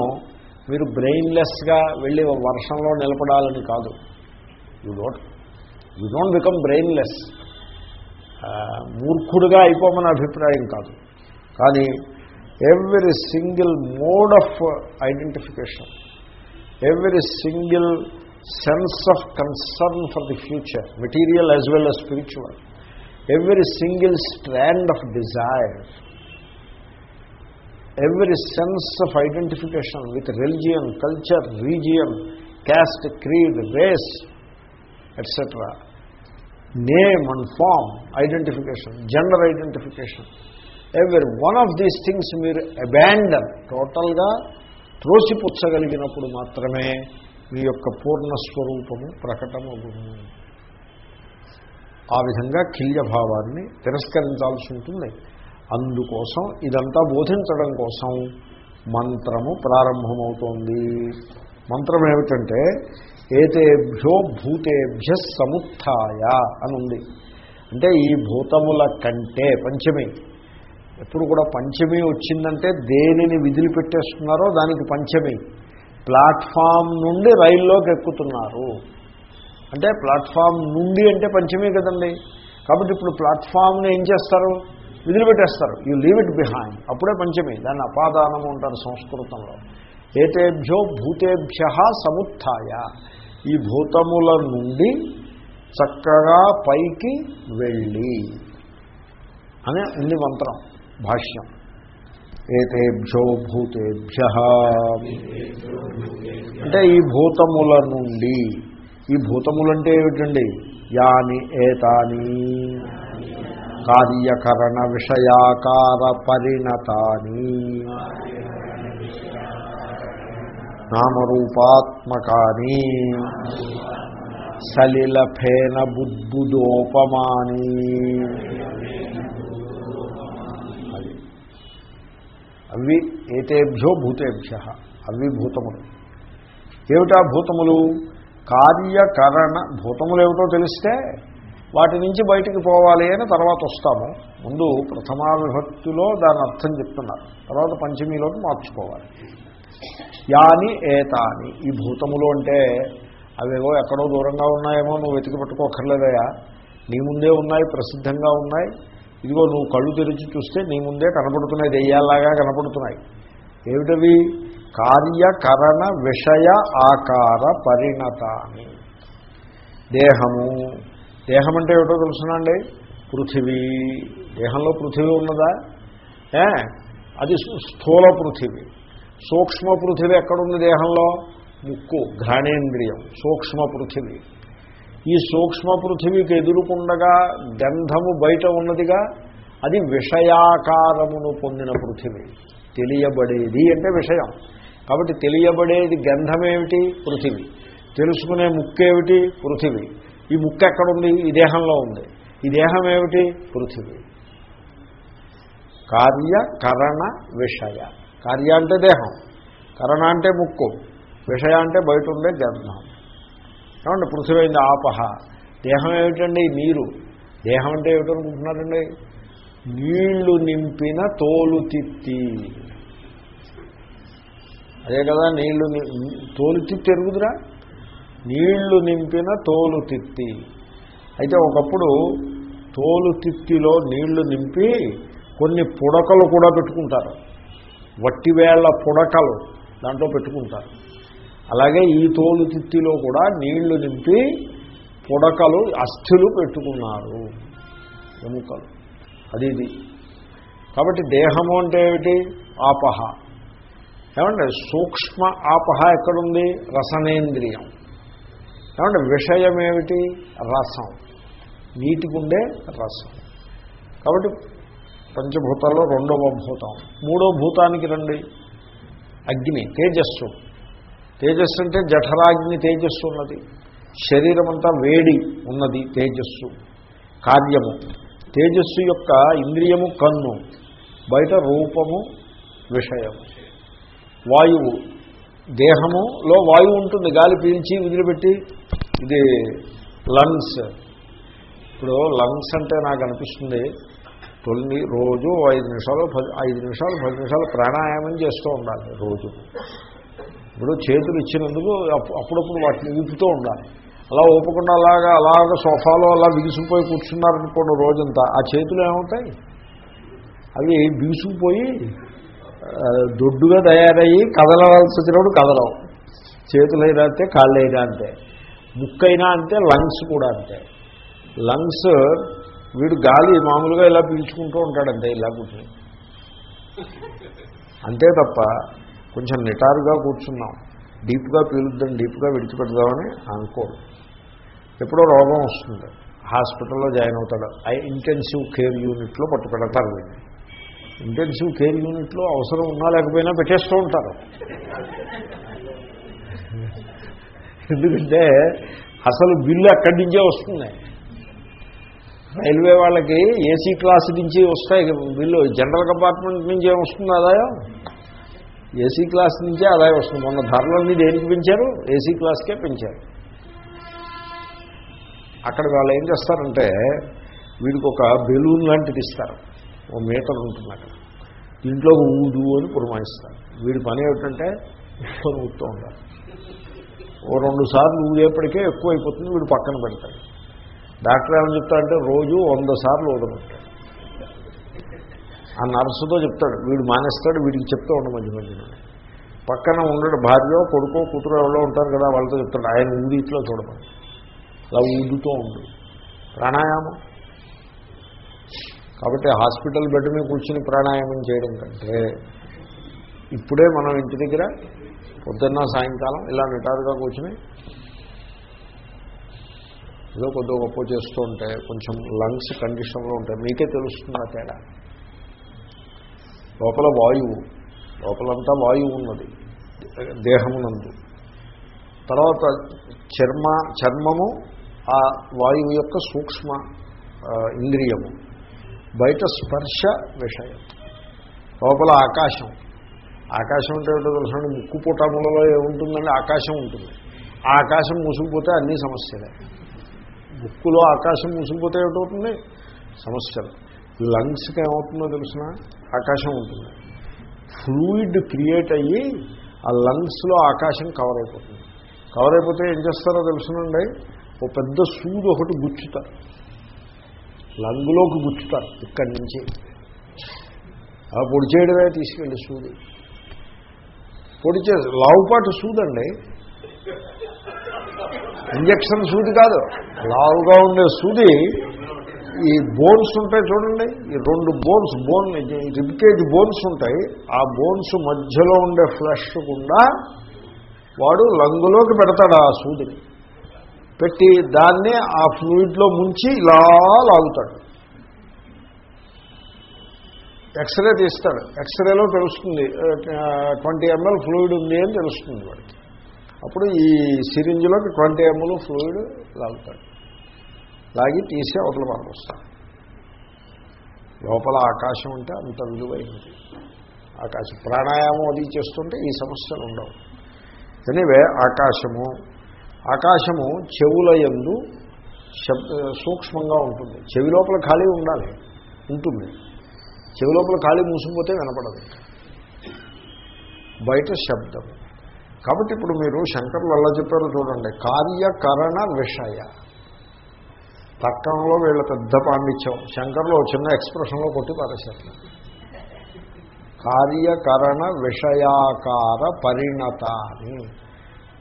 మీరు బ్రెయిన్లెస్గా వెళ్ళి వర్షంలో నిలబడాలని కాదు. You don't you don't become brainless మూర్ఖుడుగా అయిపోమని అభిప్రాయం కాదు. కానీ every single mode of identification every single sense of concern for the future material as well as spiritual every single strand of desire every sense of identification with religion culture region caste creed race etcetera name and form identification gender identification every one of these things మీరు అబాండన్ టోటల్గా త్రోసిపుచ్చగలిగినప్పుడు మాత్రమే మీ యొక్క పూర్ణ పూర్ణస్వరూపము ప్రకటమగును ఆ విధంగా కిల్యభావాన్ని తిరస్కరించాల్సి ఉంటుంది. అందుకోసం ఇదంతా బోధించడం కోసం మంత్రము ప్రారంభమవుతోంది. మంత్రం ఏమిటంటే ఏతేభ్యో భూతేభ్య సముత్య అని ఉంది అంటే ఈ భూతముల కంటే పంచమి. ఎప్పుడు కూడా పంచమి వచ్చిందంటే దేనిని విధులు పెట్టేస్తున్నారో దానికి పంచమి. ప్లాట్ఫామ్ నుండి రైల్లోకి ఎక్కుతున్నారు. అంటే ప్లాట్ఫామ్ నుండి అంటే పంచమే కదండి. కాబట్టి ఇప్పుడు ప్లాట్ఫామ్ని ఏం చేస్తారు? విధులు పెట్టేస్తారు యూ లీవ్ ఇట్ బిహైండ్ అప్పుడే పంచమి. దాన్ని అపాదానము అంటారు సంస్కృతంలో. ఏతేభ్యో భూతేభ్య సముత్య ఈ భూతముల నుండి చక్కగా పైకి వెళ్ళి అనే ఉంది మంత్రం భాష్యం. ఏతేభ్యో భూతేభ్య. అంటే ఈ భూతముల నుండి ఈ భూతములంటే ఏమిటండి? యాని ఏతాని. కార్యకరణ విషయాకార పరిణతాని. నామరూపాత్మకాని. సలిలఫేన బుద్బుదోపమాని. అది. అవి ఏతేభ్యో భూతేభ్య. అవి భూతములు. ఏమిటా భూతములు? కార్యకరణ భూతములు ఏమిటో తెలిస్తే వాటి నుంచి బయటికి పోవాలి అని తర్వాత వస్తాము. ముందు ప్రథమా విభక్తిలో దాని అర్థం చెప్తున్నారు. తర్వాత పంచమీలోకి మార్చుకోవాలి. యాని ఏతాని. ఈ భూతములు అంటే అవేవో ఎక్కడో దూరంగా ఉన్నాయేమో నువ్వు వెతికి పట్టుకోకర్లేదయా నీ ముందే ఉన్నాయి ప్రసిద్ధంగా ఉన్నాయి. ఇదిగో నువ్వు కళ్ళు తెరిచి చూస్తే నీ ముందే కనపడుతున్నాయి దెయ్యాల్లాగా కనపడుతున్నాయి. ఏమిటవి? కార్యకరణ విషయ ఆకార పరిణతాని దేహము. దేహం అంటే ఏమిటో తెలుసునండి? పృథివీ. దేహంలో పృథివీ ఉన్నదా? ఏ? అది స్థూల పృథివీ. సూక్ష్మ పృథివీ ఎక్కడుంది దేహంలో? ముక్కు ఘ్రాణేంద్రియం సూక్ష్మ పృథివీ. ఈ సూక్ష్మ పృథివీకి ఎదురుకుండగా గంధము బయట ఉన్నదిగా అది విషయాకారమును పొందిన పృథివీ. తెలియబడేది అంటే విషయం. కాబట్టి తెలియబడేది గంధమేమిటి? పృథివీ. తెలుసుకునే ముక్కేమిటి? పృథివీ. ఈ ముక్కు ఎక్కడుంది? ఈ దేహంలో ఉంది. ఈ దేహం ఏమిటి పృథివీ కార్యకరణ విషయ. కార్య అంటే దేహం. కరణ అంటే ముక్కు. విషయ అంటే బయట ఉండే గంధం. ఏమంటే పృథివీ అయింది ఆపహ. దేహం ఏమిటండి నీరు. దేహం అంటే ఏమిటనుకుంటున్నారండి? నీళ్ళు నింపిన తోలు తిత్తి అదే కదా నీళ్ళు తోలుతిత్తి తోలు తిత్తి ఎరుగుదురా? నీళ్ళు నింపిన తోలు తిత్తి. అయితే ఒకప్పుడు తోలు తిత్తిలో నీళ్ళు నింపి కొన్ని పుడకలు కూడా పెట్టుకుంటారు. వట్టివేళ్ళ పుడకలు దాంట్లో పెట్టుకుంటారు. అలాగే ఈ తోలు తిత్తిలో కూడా నీళ్ళు నింపి పుడకలు అస్థులు పెట్టుకున్నారు. ఎముకలు. అది ఇది. కాబట్టి దేహము అంటే ఏమిటి? ఆపహ. ఏమంటే సూక్ష్మ ఆపహ ఎక్కడుంది? రసనేంద్రియం. ఏమంటే విషయం ఏమిటి రసం. నీటికుండే రసం. కాబట్టి పంచభూతాల్లో రెండవ భూతం. మూడో భూతానికి రండి. అగ్ని తేజస్సు. తేజస్సు అంటే జఠరాగ్ని తేజస్సు ఉన్నది. శరీరం అంతా వేడి ఉన్నది తేజస్సు. కార్యము. తేజస్సు యొక్క ఇంద్రియము కన్ను. బయట రూపము విషయము. వాయువు. దేహములో వాయువు ఉంటుంది గాలి పీల్చి వదిలిపెట్టి. ఇది లంగ్స్. ఇప్పుడు లంగ్స్ అంటే నాకు అనిపిస్తుంది తొలి రోజు ఐదు నిమిషాలు పది ఐదు నిమిషాలు పది నిమిషాలు ప్రాణాయామం చేస్తూ ఉండాలి రోజు. ఇప్పుడు చేతులు ఇచ్చినందుకు అప్పుడప్పుడు వాటిని ఊపుతూ ఉండాలి. అలా ఊపకుండా అలాగా అలాగ సోఫాలో అలా బిగుసుకుపోయి కూర్చున్నారనుకోండి రోజంతా ఆ చేతులు ఏమవుతాయి? అవి బిగుసుకుపోయి దొడ్డుగా తయారయ్యి కదలవలసి వచ్చినప్పుడు కదలవు. చేతులైనా అంతే కాళ్ళైనా అంతే. ముక్కైనా అంతే లంగ్స్ కూడా అంతే. లంగ్స్ వీడు గాలి మామూలుగా ఇలా పీల్చుకుంటూ ఉంటాడంతే ఇలా కూర్చుని. అంతే తప్ప కొంచెం నిటారుగా కూర్చున్నాం. డీప్గా పీలుద్దాం డీప్గా విడిచిపెడదామని అనుకోడు ఎప్పుడో రోగం వస్తుంది. హాస్పిటల్లో జాయిన్ అవుతాడు. ఐ ఇంటెన్సివ్ కేర్ యూనిట్లో పట్టుపెడతారు వీడిని. ఇంటెన్సివ్ కేర్ యూనిట్లో అవసరం ఉన్నా లేకపోయినా పెట్టేస్తూ ఉంటారు. ఎందుకంటే అసలు బిల్లు అక్కడి నుంచే వస్తుంది రైల్వే వాళ్ళకి ఏసీ క్లాస్ నుంచి వస్తాయి. బిల్లు జనరల్ కంపార్ట్మెంట్ నుంచి ఏమొస్తుంది ఆదాయం? ఏసీ క్లాస్ నుంచే ఆదాయం వస్తుంది. మొన్న ధరలన్నీ దేనికి పెంచారు? ఏసీ క్లాస్కే పెంచారు. అక్కడ వాళ్ళు ఏం చేస్తారంటే వీడికి ఒక బెలూన్ లాంటిది ఇస్తారు. ఓ మీటర్ ఉంటుంది అక్కడ. ఇంట్లో ఊదు అని పురమాయిస్తారు. వీడి పని ఏమిటంటే ఉప్పుకొని ఊడుతూ ఉండాలి ఓ రెండు సార్లు ఊదేపటికే ఎక్కువ అయిపోతుంది వీడు పక్కన పెడతాడు. డాక్టర్ ఏమని చెప్తాడంటే రోజు వంద సార్లు ఊదమంటాడు ఆ నర్సుతో చెప్తాడు వీడు మానేస్తాడు వీడికి చెప్తూ ఉండ మధ్య మధ్యలో. పక్కన ఉండడు భార్య కొడుకో కూతురు ఎవరో ఉంటారు కదా వాళ్ళతో చెప్తాడు ఆయన ఊదిట్లో చూడమని. అలా ఊదుతూ ఉండు. ప్రాణాయామం. కాబట్టి హాస్పిటల్ బెడ్ మీద కూర్చుని ప్రాణాయామం చేయడం కంటే ఇప్పుడే మనం ఇంటి దగ్గర పొద్దున్న సాయంకాలం ఇలా నిటారుగా కూర్చుని ఏదో కొద్దిగా గొప్ప చేస్తూ ఉంటే కొంచెం లంగ్స్ కండిషన్లో ఉంటాయి మీకే తెలుస్తుంది ఆ తేడా? లోపల వాయువు లోపలంతా వాయువు ఉన్నది దేహమునందు. తర్వాత చర్మ చర్మము ఆ వాయువు యొక్క సూక్ష్మ ఇంద్రియము. బయట స్పర్శ విషయం. లోపల ఆకాశం. ఆకాశం అంటే ఏంటో తెలుసండి? ముక్కు పుటములలో ఏముంటుందండి? ఆకాశం ఉంటుంది. ఆ ఆకాశం మూసుకుపోతే అన్ని సమస్యలే. ముక్కులో ఆకాశం మూసుకుపోతే ఏమిటవుతుంది? సమస్యలు. లంగ్స్కి ఏమవుతుందో తెలిసిన? ఆకాశం ఉంటుంది. ఫ్లూయిడ్ క్రియేట్ అయ్యి ఆ లంగ్స్లో ఆకాశం కవర్ అయిపోతుంది కవర్ అయిపోతే ఏం చేస్తారో తెలుసునండి? ఓ పెద్ద సూది ఒకటి గుచ్చుతారు. లంగులోకి గుచ్చుతారు ఇక్కడి నుంచి. ఆ పొడి చేయడమే తీసుకెళ్ళి సూది. పొడి చే లావుపాటు సూదండి. ఇంజక్షన్ సూది కాదు. లావుగా ఉండే సూది ఈ బోన్స్ ఉంటాయి చూడండి. ఈ రెండు బోన్స్ బోన్ రిబ్కేజ్ బోన్స్ ఉంటాయి. ఆ బోన్స్ మధ్యలో ఉండే ఫ్లష్ గుండా వాడు లంగులోకి పెడతాడు ఆ సూదిని. పెట్టి దాన్ని ఆ ఫ్లూయిడ్లో ముంచి ఇలా లాగుతాడు. ఎక్స్రే తీస్తాడు. ఎక్స్రేలో తెలుస్తుంది ట్వంటీ ఎంఎల్ ఫ్లూయిడ్ ఉంది అని తెలుస్తుంది వాడికి. అప్పుడు ఈ సిరింజ్లోకి ట్వంటీ ఎంఎల్ ఫ్లూయిడ్ లాగుతాడు. లాగి తీసి అవతల పారపోస్తాడు లోపల ఆకాశం ఉంటే అంత విలువైంది. ఆకాశం ప్రాణాయామం అది చేస్తుంటే ఈ సమస్యలు ఉండవు. ఎనివే ఆకాశము ఆకాశము చెవుల యందు శబ్ద సూక్ష్మంగా ఉంటుంది. చెవి లోపల ఖాళీ ఉండాలి. ఉంటుంది. చెవి లోపల ఖాళీ మూసిపోతే వినపడదు. బయట శబ్దం కాబట్టి ఇప్పుడు మీరు శంకర్లు అలా చెప్పారో చూడండి. కార్యకరణ విషయ. తర్కంలో వీళ్ళ పెద్ద పాండిత్యం. శంకర్లో చిన్న ఎక్స్ప్రెషన్లో కొట్టి పారేశారు. కార్యకరణ విషయాకార పరిణత అని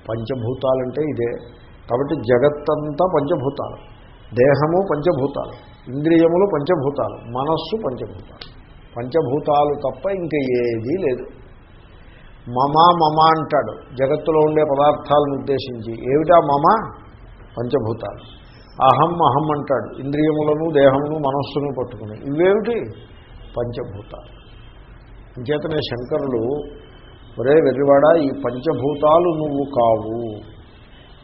పంచభూతాలంటే ఇదే. కాబట్టి జగత్తంతా పంచభూతాలు. దేహము పంచభూతాలు. ఇంద్రియములు పంచభూతాలు. మనస్సు పంచభూతాలు. పంచభూతాలు తప్ప ఇంకా ఏదీ లేదు. మమ మమ అంటాడు. జగత్తులో ఉండే పదార్థాలను ఉద్దేశించి. ఏమిటా మమ? పంచభూతాలు. అహం అహం అంటాడు. ఇంద్రియములను దేహమును మనస్సును పట్టుకుని. ఇవేమిటి? పంచభూతాలు. అంచేతనే శంకరులు ఒరే వెర్రివాడ ఈ పంచభూతాలు నువ్వు కావు.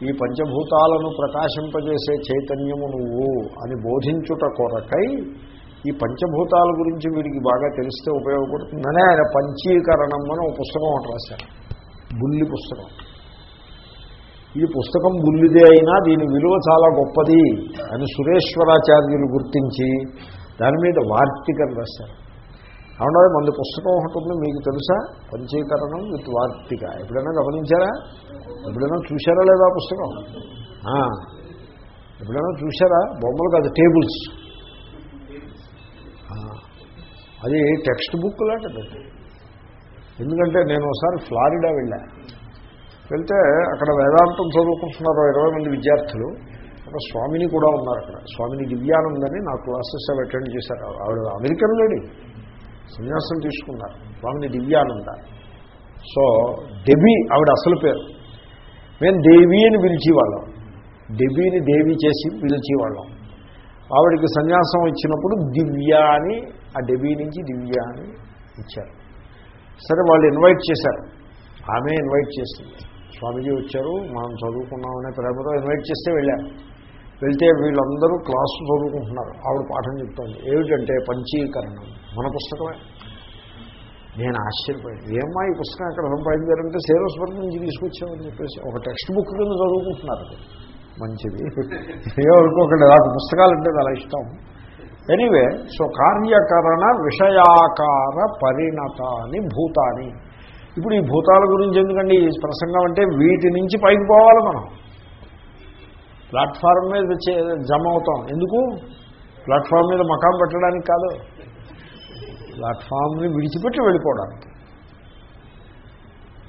ఈ పంచభూతాలను ప్రకాశింపజేసే చైతన్యము నువ్వు అని బోధించుట కొరకై ఈ పంచభూతాల గురించి వీడికి బాగా తెలిస్తే ఉపయోగపడుతుందనే ఆయన పంచీకరణం అని ఒక పుస్తకం ఒకటి రాశారు. బుల్లి పుస్తకం. ఈ పుస్తకం బుల్లిదే అయినా దీని విలువ చాలా గొప్పది అని సురేశ్వరాచార్యులు గుర్తించి దాని మీద వార్తికం రాశారు. అవునా మంది పుస్తకం ఒకటి ఉంది మీకు తెలుసా? పంచీకరణం విత్ వార్తిక. ఎప్పుడైనా గమనించారా? ఎప్పుడైనా చూశారా లేదా పుస్తకం? ఎప్పుడైనా చూశారా? బొమ్మలు కాదు టేబుల్స్. అది టెక్స్ట్ బుక్ లాంటిది ఎందుకంటే నేను ఒకసారి ఫ్లారిడా వెళ్ళా. వెళ్తే అక్కడ వేదాంతం చదువుకుంటున్నారు ఇరవై మంది విద్యార్థులు. ఒక స్వామిని కూడా ఉన్నారు అక్కడ. స్వామిని దివ్యానందని నా క్లాసెస్ అవి అటెండ్ చేశారు. ఆవిడ అమెరికన్ లేడీ. సన్యాసం తీసుకున్నారు. స్వామిని దివ్యానంద. సో డెబీ ఆవిడ అసలు పేరు. మేము దేవి అని పిలిచేవాళ్ళం. డెబీని దేవి చేసి పిలిచేవాళ్ళం. ఆవిడకి సన్యాసం ఇచ్చినప్పుడు దివ్య అని ఆ డెబీ నుంచి దివ్య అని ఇచ్చారు. సరే వాళ్ళు ఇన్వైట్ చేశారు. ఆమె ఇన్వైట్ చేసింది. స్వామీజీ వచ్చారు మనం చదువుకున్నామనే ప్రేమతో ఇన్వైట్ చేస్తే వెళ్ళారు. వెళ్తే వీళ్ళందరూ క్లాసు చదువుకుంటున్నారు. ఆవిడ పాఠం చెప్తోంది. ఏమిటంటే పంచీకరణం. మన పుస్తకమే. నేను ఆశ్చర్యపోయాను. ఏమ్మా ఈ పుస్తకం ఎక్కడ సంపాదించారంటే సేరోస్వర్గం నుంచి తీసుకొచ్చామని చెప్పేసి ఒక టెక్స్ట్ బుక్ కింద చదువుకుంటున్నారు. మంచిది. ఎవరికొకటి నాకు పుస్తకాలు అంటే చాలా ఇష్టం. ఎనీవే సో కార్యకరణ విషయాకార పరిణతాని భూతాని. ఇప్పుడు ఈ భూతాల గురించి ఎందుకండి ఈ ప్రసంగం అంటే వీటి నుంచి పైకి పోవాలి మనం. ప్లాట్ఫారం మీద జమ అవుతాం ఎందుకు? ప్లాట్ఫామ్ మీద మకాం పెట్టడానికి కాదు. ప్లాట్ఫామ్ని విడిచిపెట్టి వెళ్ళిపోవడానికి.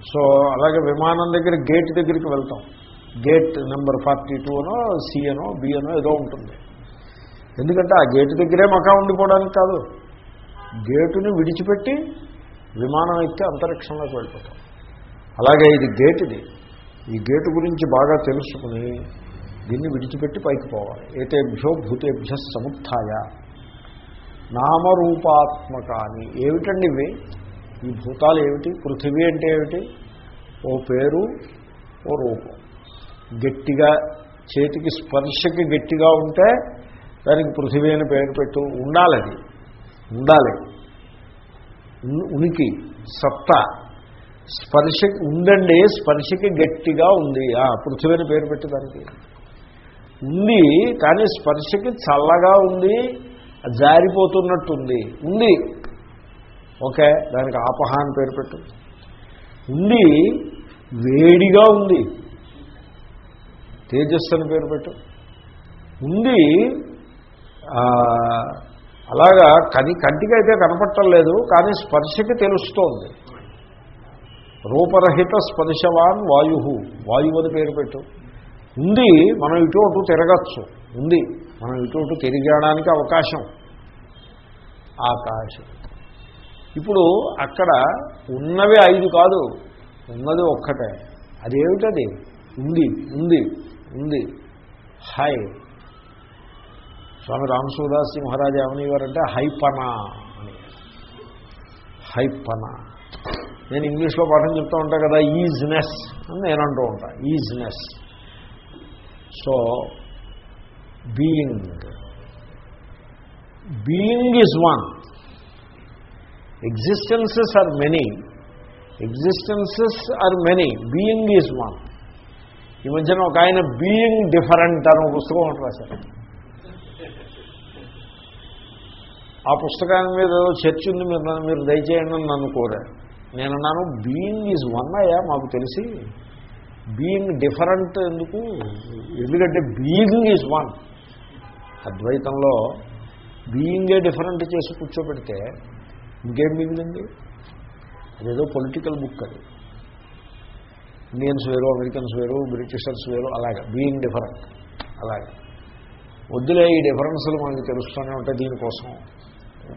సో అలాగే విమానం దగ్గర గేట్ దగ్గరికి వెళ్తాం. గేట్ నెంబర్ ఫార్టీ టూ అనో సి అనో బి అనో ఏదో ఉంటుంది. ఎందుకంటే ఆ గేటు దగ్గరే మకా ఉండిపోవడానికి కాదు. గేటుని విడిచిపెట్టి విమానం ఎక్కి అంతరిక్షంలోకి వెళ్ళిపోతాం. అలాగే ఇది గేట్ ఇది ఈ గేటు గురించి బాగా తెలుసుకుని దీన్ని విడిచిపెట్టి పైకి పోవాలి. ఏతేభ్యో భూతేభ్య సముత్య నామరూపాత్మకాని. ఏమిటండి ఇవి? ఈ భూతాలు ఏమిటి? పృథివీ అంటే ఏమిటి? ఓ పేరు ఓ రూపం. గట్టిగా చేతికి స్పర్శకి గట్టిగా ఉంటే దానికి పృథివీ అని పేరు పెట్టు. ఉండాలి. అది ఉండాలి ఉనికి సత్తా స్పర్శకి ఉందండి స్పర్శకి గట్టిగా ఉంది. ఆ పృథివీ అని పేరు పెట్టి దానికి. ఉంది కానీ స్పర్శకి చల్లగా ఉంది జారిపోతున్నట్టుంది. ఉంది. ఓకే దానికి ఆపహ అని పేరు పెట్టు. ఉంది వేడిగా ఉంది. తేజస్సు అని పేరు పెట్టు. ఉంది అలాగా కని కంటికైతే కనపట్టం లేదు కానీ స్పర్శకి తెలుస్తోంది. రూపరహిత స్పర్శవాన్ వాయు వాయువు అని పేరు పెట్టు. ఉంది మనం ఇటు అటు తిరగచ్చు. ఉంది మనం ఇటు అటు తిరిగడానికి అవకాశం. ఆకాశం. ఇప్పుడు అక్కడ ఉన్నవి ఐదు కాదు ఉన్నది ఒక్కటే. అదేమిటది? ఉంది ఉంది ఉంది. హై. స్వామి రామసూదాసి మహారాజు ఏమనేవారంటే హైపనా అని. హైపనా. నేను ఇంగ్లీష్లో పాఠం చెప్తూ ఉంటా కదా ఈజ్నెస్ అని నేను అంటూ ఉంటా isness. So being being is one existences are many existences are many being is one ఈ మధ్యన ఒక ఆయన బీయింగ్ డిఫరెంట్ అని ఒక పుస్తకం ఒకటి రాశారు. ఆ పుస్తకాన్ని మీద ఏదో చర్చ ఉంది మీరు నన్ను మీరు దయచేయండి అని నన్ను కోరారు. నేనున్నాను బీయింగ్ ఈజ్ వన్ అయ్యా మాకు తెలిసి బీయింగ్ డిఫరెంట్ ఎందుకు? ఎందుకంటే బీయింగ్ ఈజ్ వన్. అద్వైతంలో బీయింగే డిఫరెంట్ చేసి కూర్చోబెడితే ఇంకేం మిగిలింది? అదేదో పొలిటికల్ బుక్ అది. ఇండియన్స్ వేరు అమెరికన్స్ వేరు బ్రిటిషర్స్ వేరు అలాగే. Being different. అలాగే. వద్దులే ఈ డిఫరెన్స్లు మనకి తెలుస్తూనే ఉంటాయి దీనికోసం.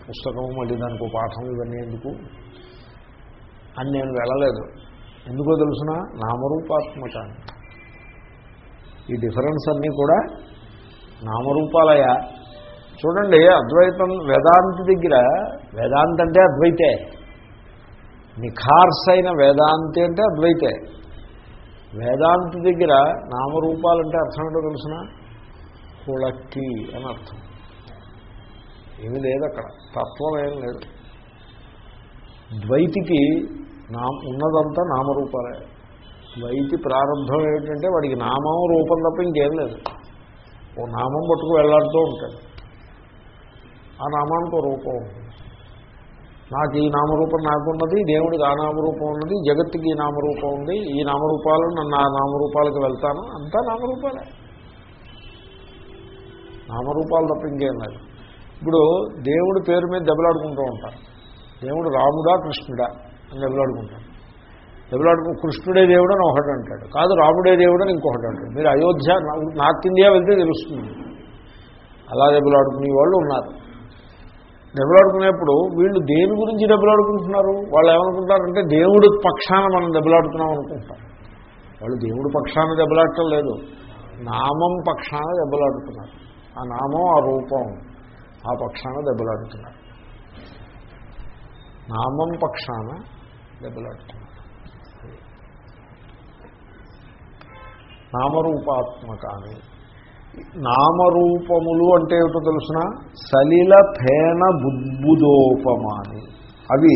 పుస్తకం మళ్ళీ దానికి పాఠం ఇవన్నీ ఎందుకు? అని నేను వెళ్ళలేదు. ఎందుకో తెలుసిన? నామరూపాత్మక ఈ డిఫరెన్స్ అన్నీ కూడా నామరూపాలయ. చూడండి అద్వైతం వేదాంతి దగ్గర వేదాంతి అంటే అద్వైతే. నిఖార్స్ అయిన వేదాంతి అంటే అద్వైతే. వేదాంతి దగ్గర నామరూపాలంటే అర్థం ఏంటో తెలుసిన? కుళక్కి అని అర్థం. ఏమీ లేదు అక్కడ. తత్వం ఏం లేదు. ద్వైతికి నా ఉన్నదంతా నామరూపాలే. ద్వైతి ప్రారంభం ఏమిటంటే వాడికి నామం రూపం తప్ప ఇంకేం లేదు. ఓ నామం పట్టుకు వెళ్ళాడుతూ ఉంటాడు. ఆ నామానికి రూపం ఉంటుంది. నాకు ఈ నామరూపం నాకున్నది దేవుడికి ఆ నామరూపం ఉన్నది జగత్తుకి ఈ నామరూపం ఉంది ఈ నామరూపాలు నన్ను ఆ నామరూపాలకు వెళ్తాను అంతా నామరూపాలే. నామరూపాలు తప్ప ఇంకేం లేదు. ఇప్పుడు దేవుడి పేరు మీద దెబ్బలాడుకుంటూ ఉంటారు. దేవుడు రాముడా కృష్ణుడా. అని దెబ్బలాడుకుంటాడు దెబ్బలాడుకు కృష్ణుడే దేవుడు అని ఒకటి అంటాడు. కాదు రాముడే దేవుడు అని ఇంకొకటి అంటాడు. మీరు అయోధ్య నార్త్ ఇండియా వెళ్తే తెలుస్తుంది. అలా దెబ్బలాడుకునే వాళ్ళు ఉన్నారు. దెబ్బలాడుకునేప్పుడు వీళ్ళు దేని గురించి దెబ్బలాడుకుంటున్నారు వాళ్ళు ఏమనుకుంటారంటే దేవుడు పక్షాన మనం దెబ్బలాడుతున్నాం అనుకుంటారు. వాళ్ళు దేవుడు పక్షాన దెబ్బలాడటం లేదు. నామం పక్షాన దెబ్బలాడుతున్నారు ఆ నామం ఆ రూపం ఆ పక్షాన దెబ్బలాడుతున్నారు నామం పక్షాన దెబ్బలాడుతున్నారు నామరూపాత్మకాని నామరూపములు అంటే ఏమిటో తెలుసిన? సలిల ఫేన బుద్బుదోపమాని అవి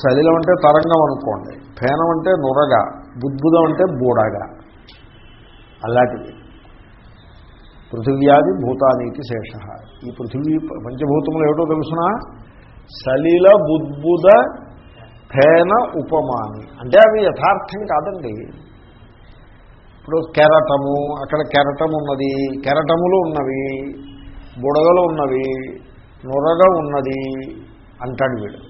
సలిలం అంటే తరంగం అనుకోండి. ఫేనం అంటే నురగ. బుద్బుదం అంటే బూడగా. అలాంటివి పృథివ్యాది భూతానికి శేష. ఈ పృథివీ పంచభూతములు ఏమిటో తెలుసిన? సలిల బుద్బుద ఫేన ఉపమాని. అంటే అవి యథార్థం కాదండి. ఇప్పుడు కెరటము అక్కడ కెరటం ఉన్నది కెరటములు ఉన్నవి బుడగలు ఉన్నవి నురగ ఉన్నది అంటాడు వీడు.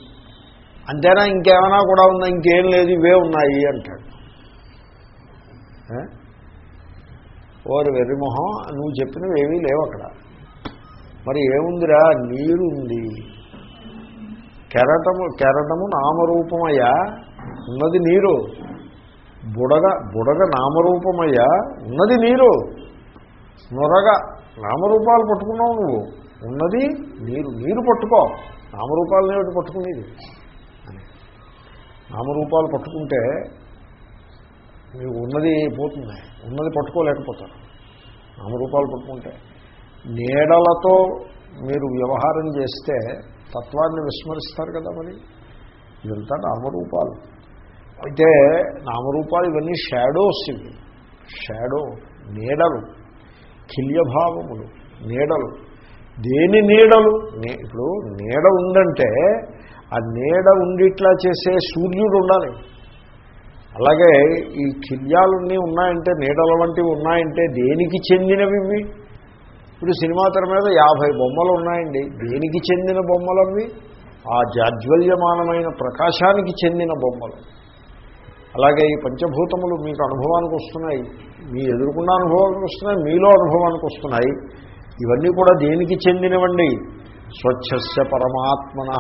అంతేనా ఇంకేమైనా కూడా ఉందా? ఇంకేం లేదు ఇవే ఉన్నాయి అంటాడు. ఓరి వెర్రిమొహం నువ్వు చెప్పినవి ఏమీ లేవు అక్కడ. మరి ఏముందిరా? నీరు ఉంది కెరటము కెరటము నామరూపమయ్యా ఉన్నది నీరు. బుడగ బుడగ నామరూపమయ్యా ఉన్నది నీరు. నొరగ నామరూపాలు పట్టుకున్నావు నువ్వు. ఉన్నది నీరు. నీరు పట్టుకో. నామరూపాలనే ఒకటి పట్టుకునేది. అని. నామరూపాలు పట్టుకుంటే మీకు ఉన్నది పోతుంది. ఉన్నది పట్టుకోలేకపోతారు. నామరూపాలు పట్టుకుంటే నీడలతో మీరు వ్యవహారం చేస్తే తత్వాన్ని విస్మరిస్తారు కదా మరి? ఇదంతా నామరూపాలు. అయితే నామరూపాలు ఇవన్నీ షాడోస్ ఇవి. షాడో నీడలు కిల్యభావములు నీడలు. దేని నీడలు? ఇప్పుడు నీడ ఉందంటే ఆ నీడ ఉండిట్లా చేసే సూర్యుడు ఉండాలి. అలాగే ఈ కిల్యాలన్నీ ఉన్నాయంటే నీడల వంటివి ఉన్నాయంటే దేనికి చెందినవి ఇవి ఇప్పుడు సినిమా తెర మీద యాభై బొమ్మలు ఉన్నాయండి. దేనికి చెందిన బొమ్మలు అవి ఆ జాజ్వల్యమానమైన ప్రకాశానికి చెందిన బొమ్మలు. అలాగే ఈ పంచభూతములు మీకు అనుభవానికి వస్తున్నాయి. మీ ఎదుర్కొన్న అనుభవానికి వస్తున్నాయి మీలో అనుభవానికి వస్తున్నాయి. ఇవన్నీ కూడా దేనికి చెందినవండి? స్వచ్ఛస్య పరమాత్మన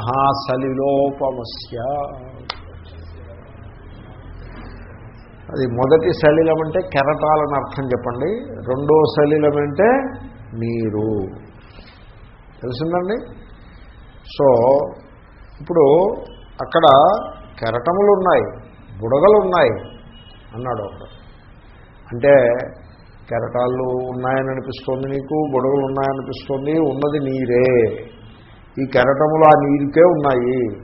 సలిలోపమస్య. అది మొదటి సలిలం అంటే కెరటాలని అర్థం చెప్పండి. రెండో సలిలం అంటే నీరు తెలిసిందండి? సో ఇప్పుడు అక్కడ కెరటములు ఉన్నాయి బుడగలు ఉన్నాయి అన్నాడు ఒకడు. అంటే కెరటాలు ఉన్నాయని అనిపిస్తోంది నీకు బుడగలు ఉన్నాయనిపిస్తోంది ఉన్నది నీరే. ఈ కెరటములు ఆ నీరుకే ఉన్నాయి.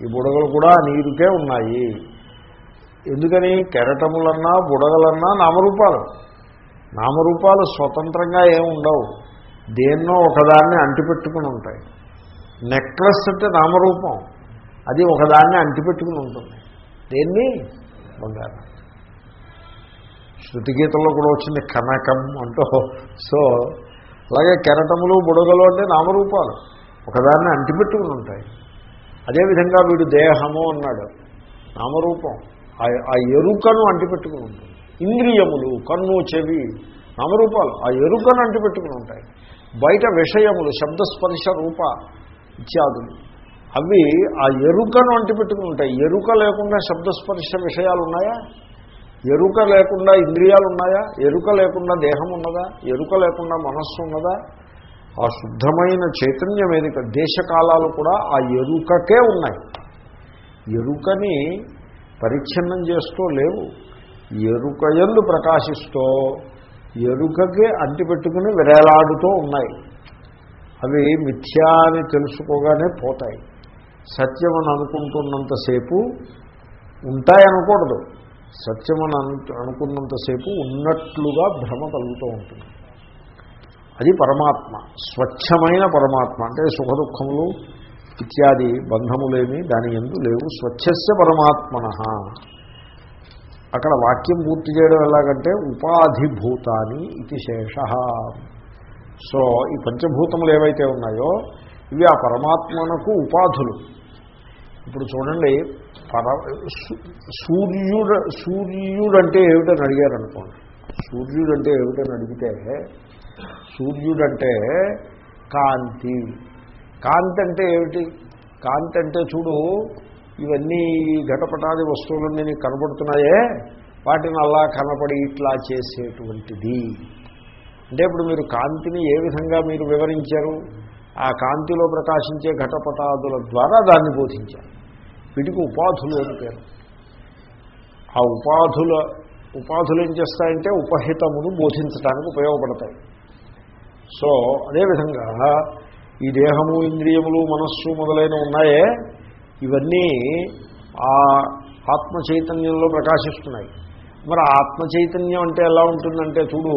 ఈ బుడగలు కూడా ఆ నీరుకే ఉన్నాయి. ఎందుకని? కెరటములన్నా బుడగలన్నా నామరూపాలు. నామరూపాలు స్వతంత్రంగా ఏమి ఉండవు. దేన్నో ఒకదాన్ని అంటిపెట్టుకుని ఉంటాయి. నెక్లెస్ అంటే నామరూపం. అది ఒకదాన్ని అంటిపెట్టుకుని ఉంటుంది. దేన్ని? బంగారం. శృతిగీతంలో కూడా వచ్చింది కనకం అంటూ. సో అలాగే కెరటములు బుడగలు అంటే నామరూపాలు. ఒకదాన్ని అంటిపెట్టుకుని ఉంటాయి. అదేవిధంగా వీడు దేహము అన్నాడు. నామరూపం. ఆ ఎరుకను అంటిపెట్టుకుని ఉంటుంది. ఇంద్రియములు కన్ను చెవి నామరూపాలు ఆ ఎరుకను అంటిపెట్టుకుని ఉంటాయి. బయట విషయములు శబ్దస్పర్శ రూప ఇత్యాదులు. అవి ఆ ఎరుకను అంటిపెట్టుకుని ఉంటాయి. ఎరుక లేకుండా శబ్దస్పర్శ విషయాలు ఉన్నాయా ఎరుక లేకుండా ఇంద్రియాలు ఉన్నాయా ఎరుక లేకుండా దేహం ఉన్నదా ఎరుక లేకుండా మనస్సు ఉన్నదా ఆ శుద్ధమైన చైతన్యం ఏది దేశకాలాలు కూడా ఆ ఎరుకకే ఉన్నాయి. ఎరుకని పరిచ్ఛిన్నం చేస్తూ లేవు. ఎరుక ఎందు ప్రకాశిస్తూ ఎరుకకి అంటిపెట్టుకుని విరేలాడుతూ ఉన్నాయి. అవి మిథ్యా అని తెలుసుకోగానే పోతాయి. సత్యం అని అనుకుంటున్నంతసేపు ఉంటాయనకూడదు. సత్యం అని అను అనుకున్నంతసేపు ఉన్నట్లుగా భ్రమ కలుగుతూ ఉంటుంది. అది పరమాత్మ. స్వచ్ఛమైన పరమాత్మ. అంటే సుఖదుఖములు ఇత్యాది బంధములేమి దాని ఎందు లేవు. స్వచ్ఛస్య పరమాత్మన అక్కడ వాక్యం పూర్తి చేయడం ఎలాగంటే ఉపాధిభూతాని ఇది శేష. సో ఈ పంచభూతములు ఏవైతే ఉన్నాయో ఇవి ఆ పరమాత్మనకు ఉపాధులు. ఇప్పుడు చూడండి పర సూర్యుడు సూర్యుడు అంటే ఏమిటని అడిగారు అనుకోండి సూర్యుడు అంటే ఏమిటని అడిగితే సూర్యుడంటే కాంతి. కాంతి అంటే ఏమిటి? కాంతి అంటే చూడు ఇవన్నీ ఘటపటాది వస్తువులన్నీ నీకు కనపడుతున్నాయే వాటిని అలా కనపడి ఇట్లా చేసేటువంటిది. అంటే ఇప్పుడు మీరు కాంతిని ఏ విధంగా మీరు వివరించారు? ఆ కాంతిలో ప్రకాశించే ఘటపటాదుల ద్వారా దాన్ని బోధించారు. వీటికి ఉపాధులు అని పేరు. ఆ ఉపాధుల ఉపాధులు ఏం చేస్తాయంటే ఉపహితమును బోధించడానికి ఉపయోగపడతాయి. సో అదేవిధంగా ఈ దేహము ఇంద్రియములు మనస్సు మొదలైన ఉన్నాయే? ఇవన్నీ ఆ ఆత్మ చైతన్యంలో ప్రకాశిస్తున్నాయి. మరి ఆత్మ చైతన్యం అంటే ఎలా ఉంటుందంటే చూడు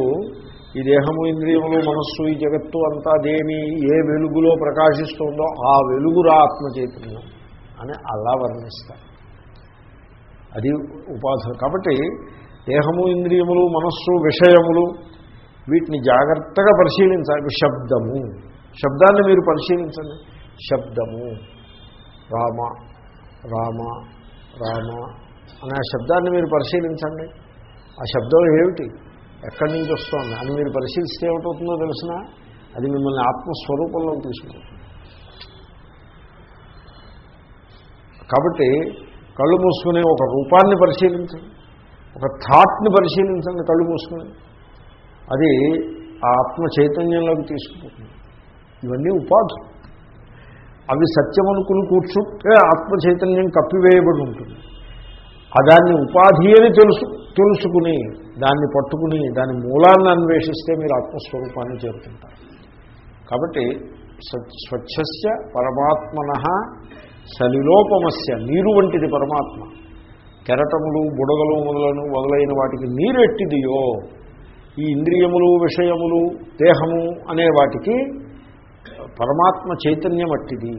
ఈ దేహము ఇంద్రియములు మనస్సు ఈ జగత్తు అంతా దేని ఏ వెలుగులో ప్రకాశిస్తుందో ఆ వెలుగురా ఆత్మ చైతన్యం అని అలా వర్ణిస్తారు. అది ఉపాసన. కాబట్టి దేహము ఇంద్రియములు మనస్సు విషయములు వీటిని జాగ్రత్తగా పరిశీలించాలి. శబ్దము. శబ్దాన్ని మీరు పరిశీలించండి. శబ్దము. రామ రామ రామ అనే శబ్దాన్ని మీరు పరిశీలించండి. ఆ శబ్దం ఏమిటి? ఎక్కడి నుంచి వస్తోంది? అని మీరు పరిశీలిస్తే ఏమిటవుతుందో తెలిసిన? అది మిమ్మల్ని ఆత్మస్వరూపంలోకి తీసుకుంటుంది కాబట్టి కళ్ళు మూసుకుని ఒక రూపాన్ని పరిశీలించండి. ఒక థాట్ని పరిశీలించండి కళ్ళు మూసుకుని. అది ఆ ఆత్మ చైతన్యంలోకి తీసుకుపోతుంది. ఇవన్నీ ఉపాధులు. అవి సత్యమనుకుని కూర్చుంటే ఆత్మచైతన్యం కప్పివేయబడి ఉంటుంది. దాన్ని ఉపాధి అని తెలుసు తెలుసుకుని దాన్ని పట్టుకుని దాని మూలాన్ని అన్వేషిస్తే మీరు ఆత్మస్వరూపాన్ని చేరుతుంటారు కాబట్టి స్వచ్ఛస్య పరమాత్మన సలిలోపమస్య నీరు వంటిది పరమాత్మ. కెరటములు బుడగలు మొదలను మొదలైన వాటికి నీరెట్టిదియో ఈ ఇంద్రియములు విషయములు దేహము అనే వాటికి పరమాత్మ చైతన్యం అట్టిది.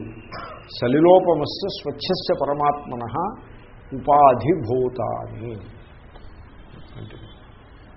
సలిలోపమస్య స్వచ్ఛస్య పరమాత్మన ఉపాధిభూతాన్ని అంటే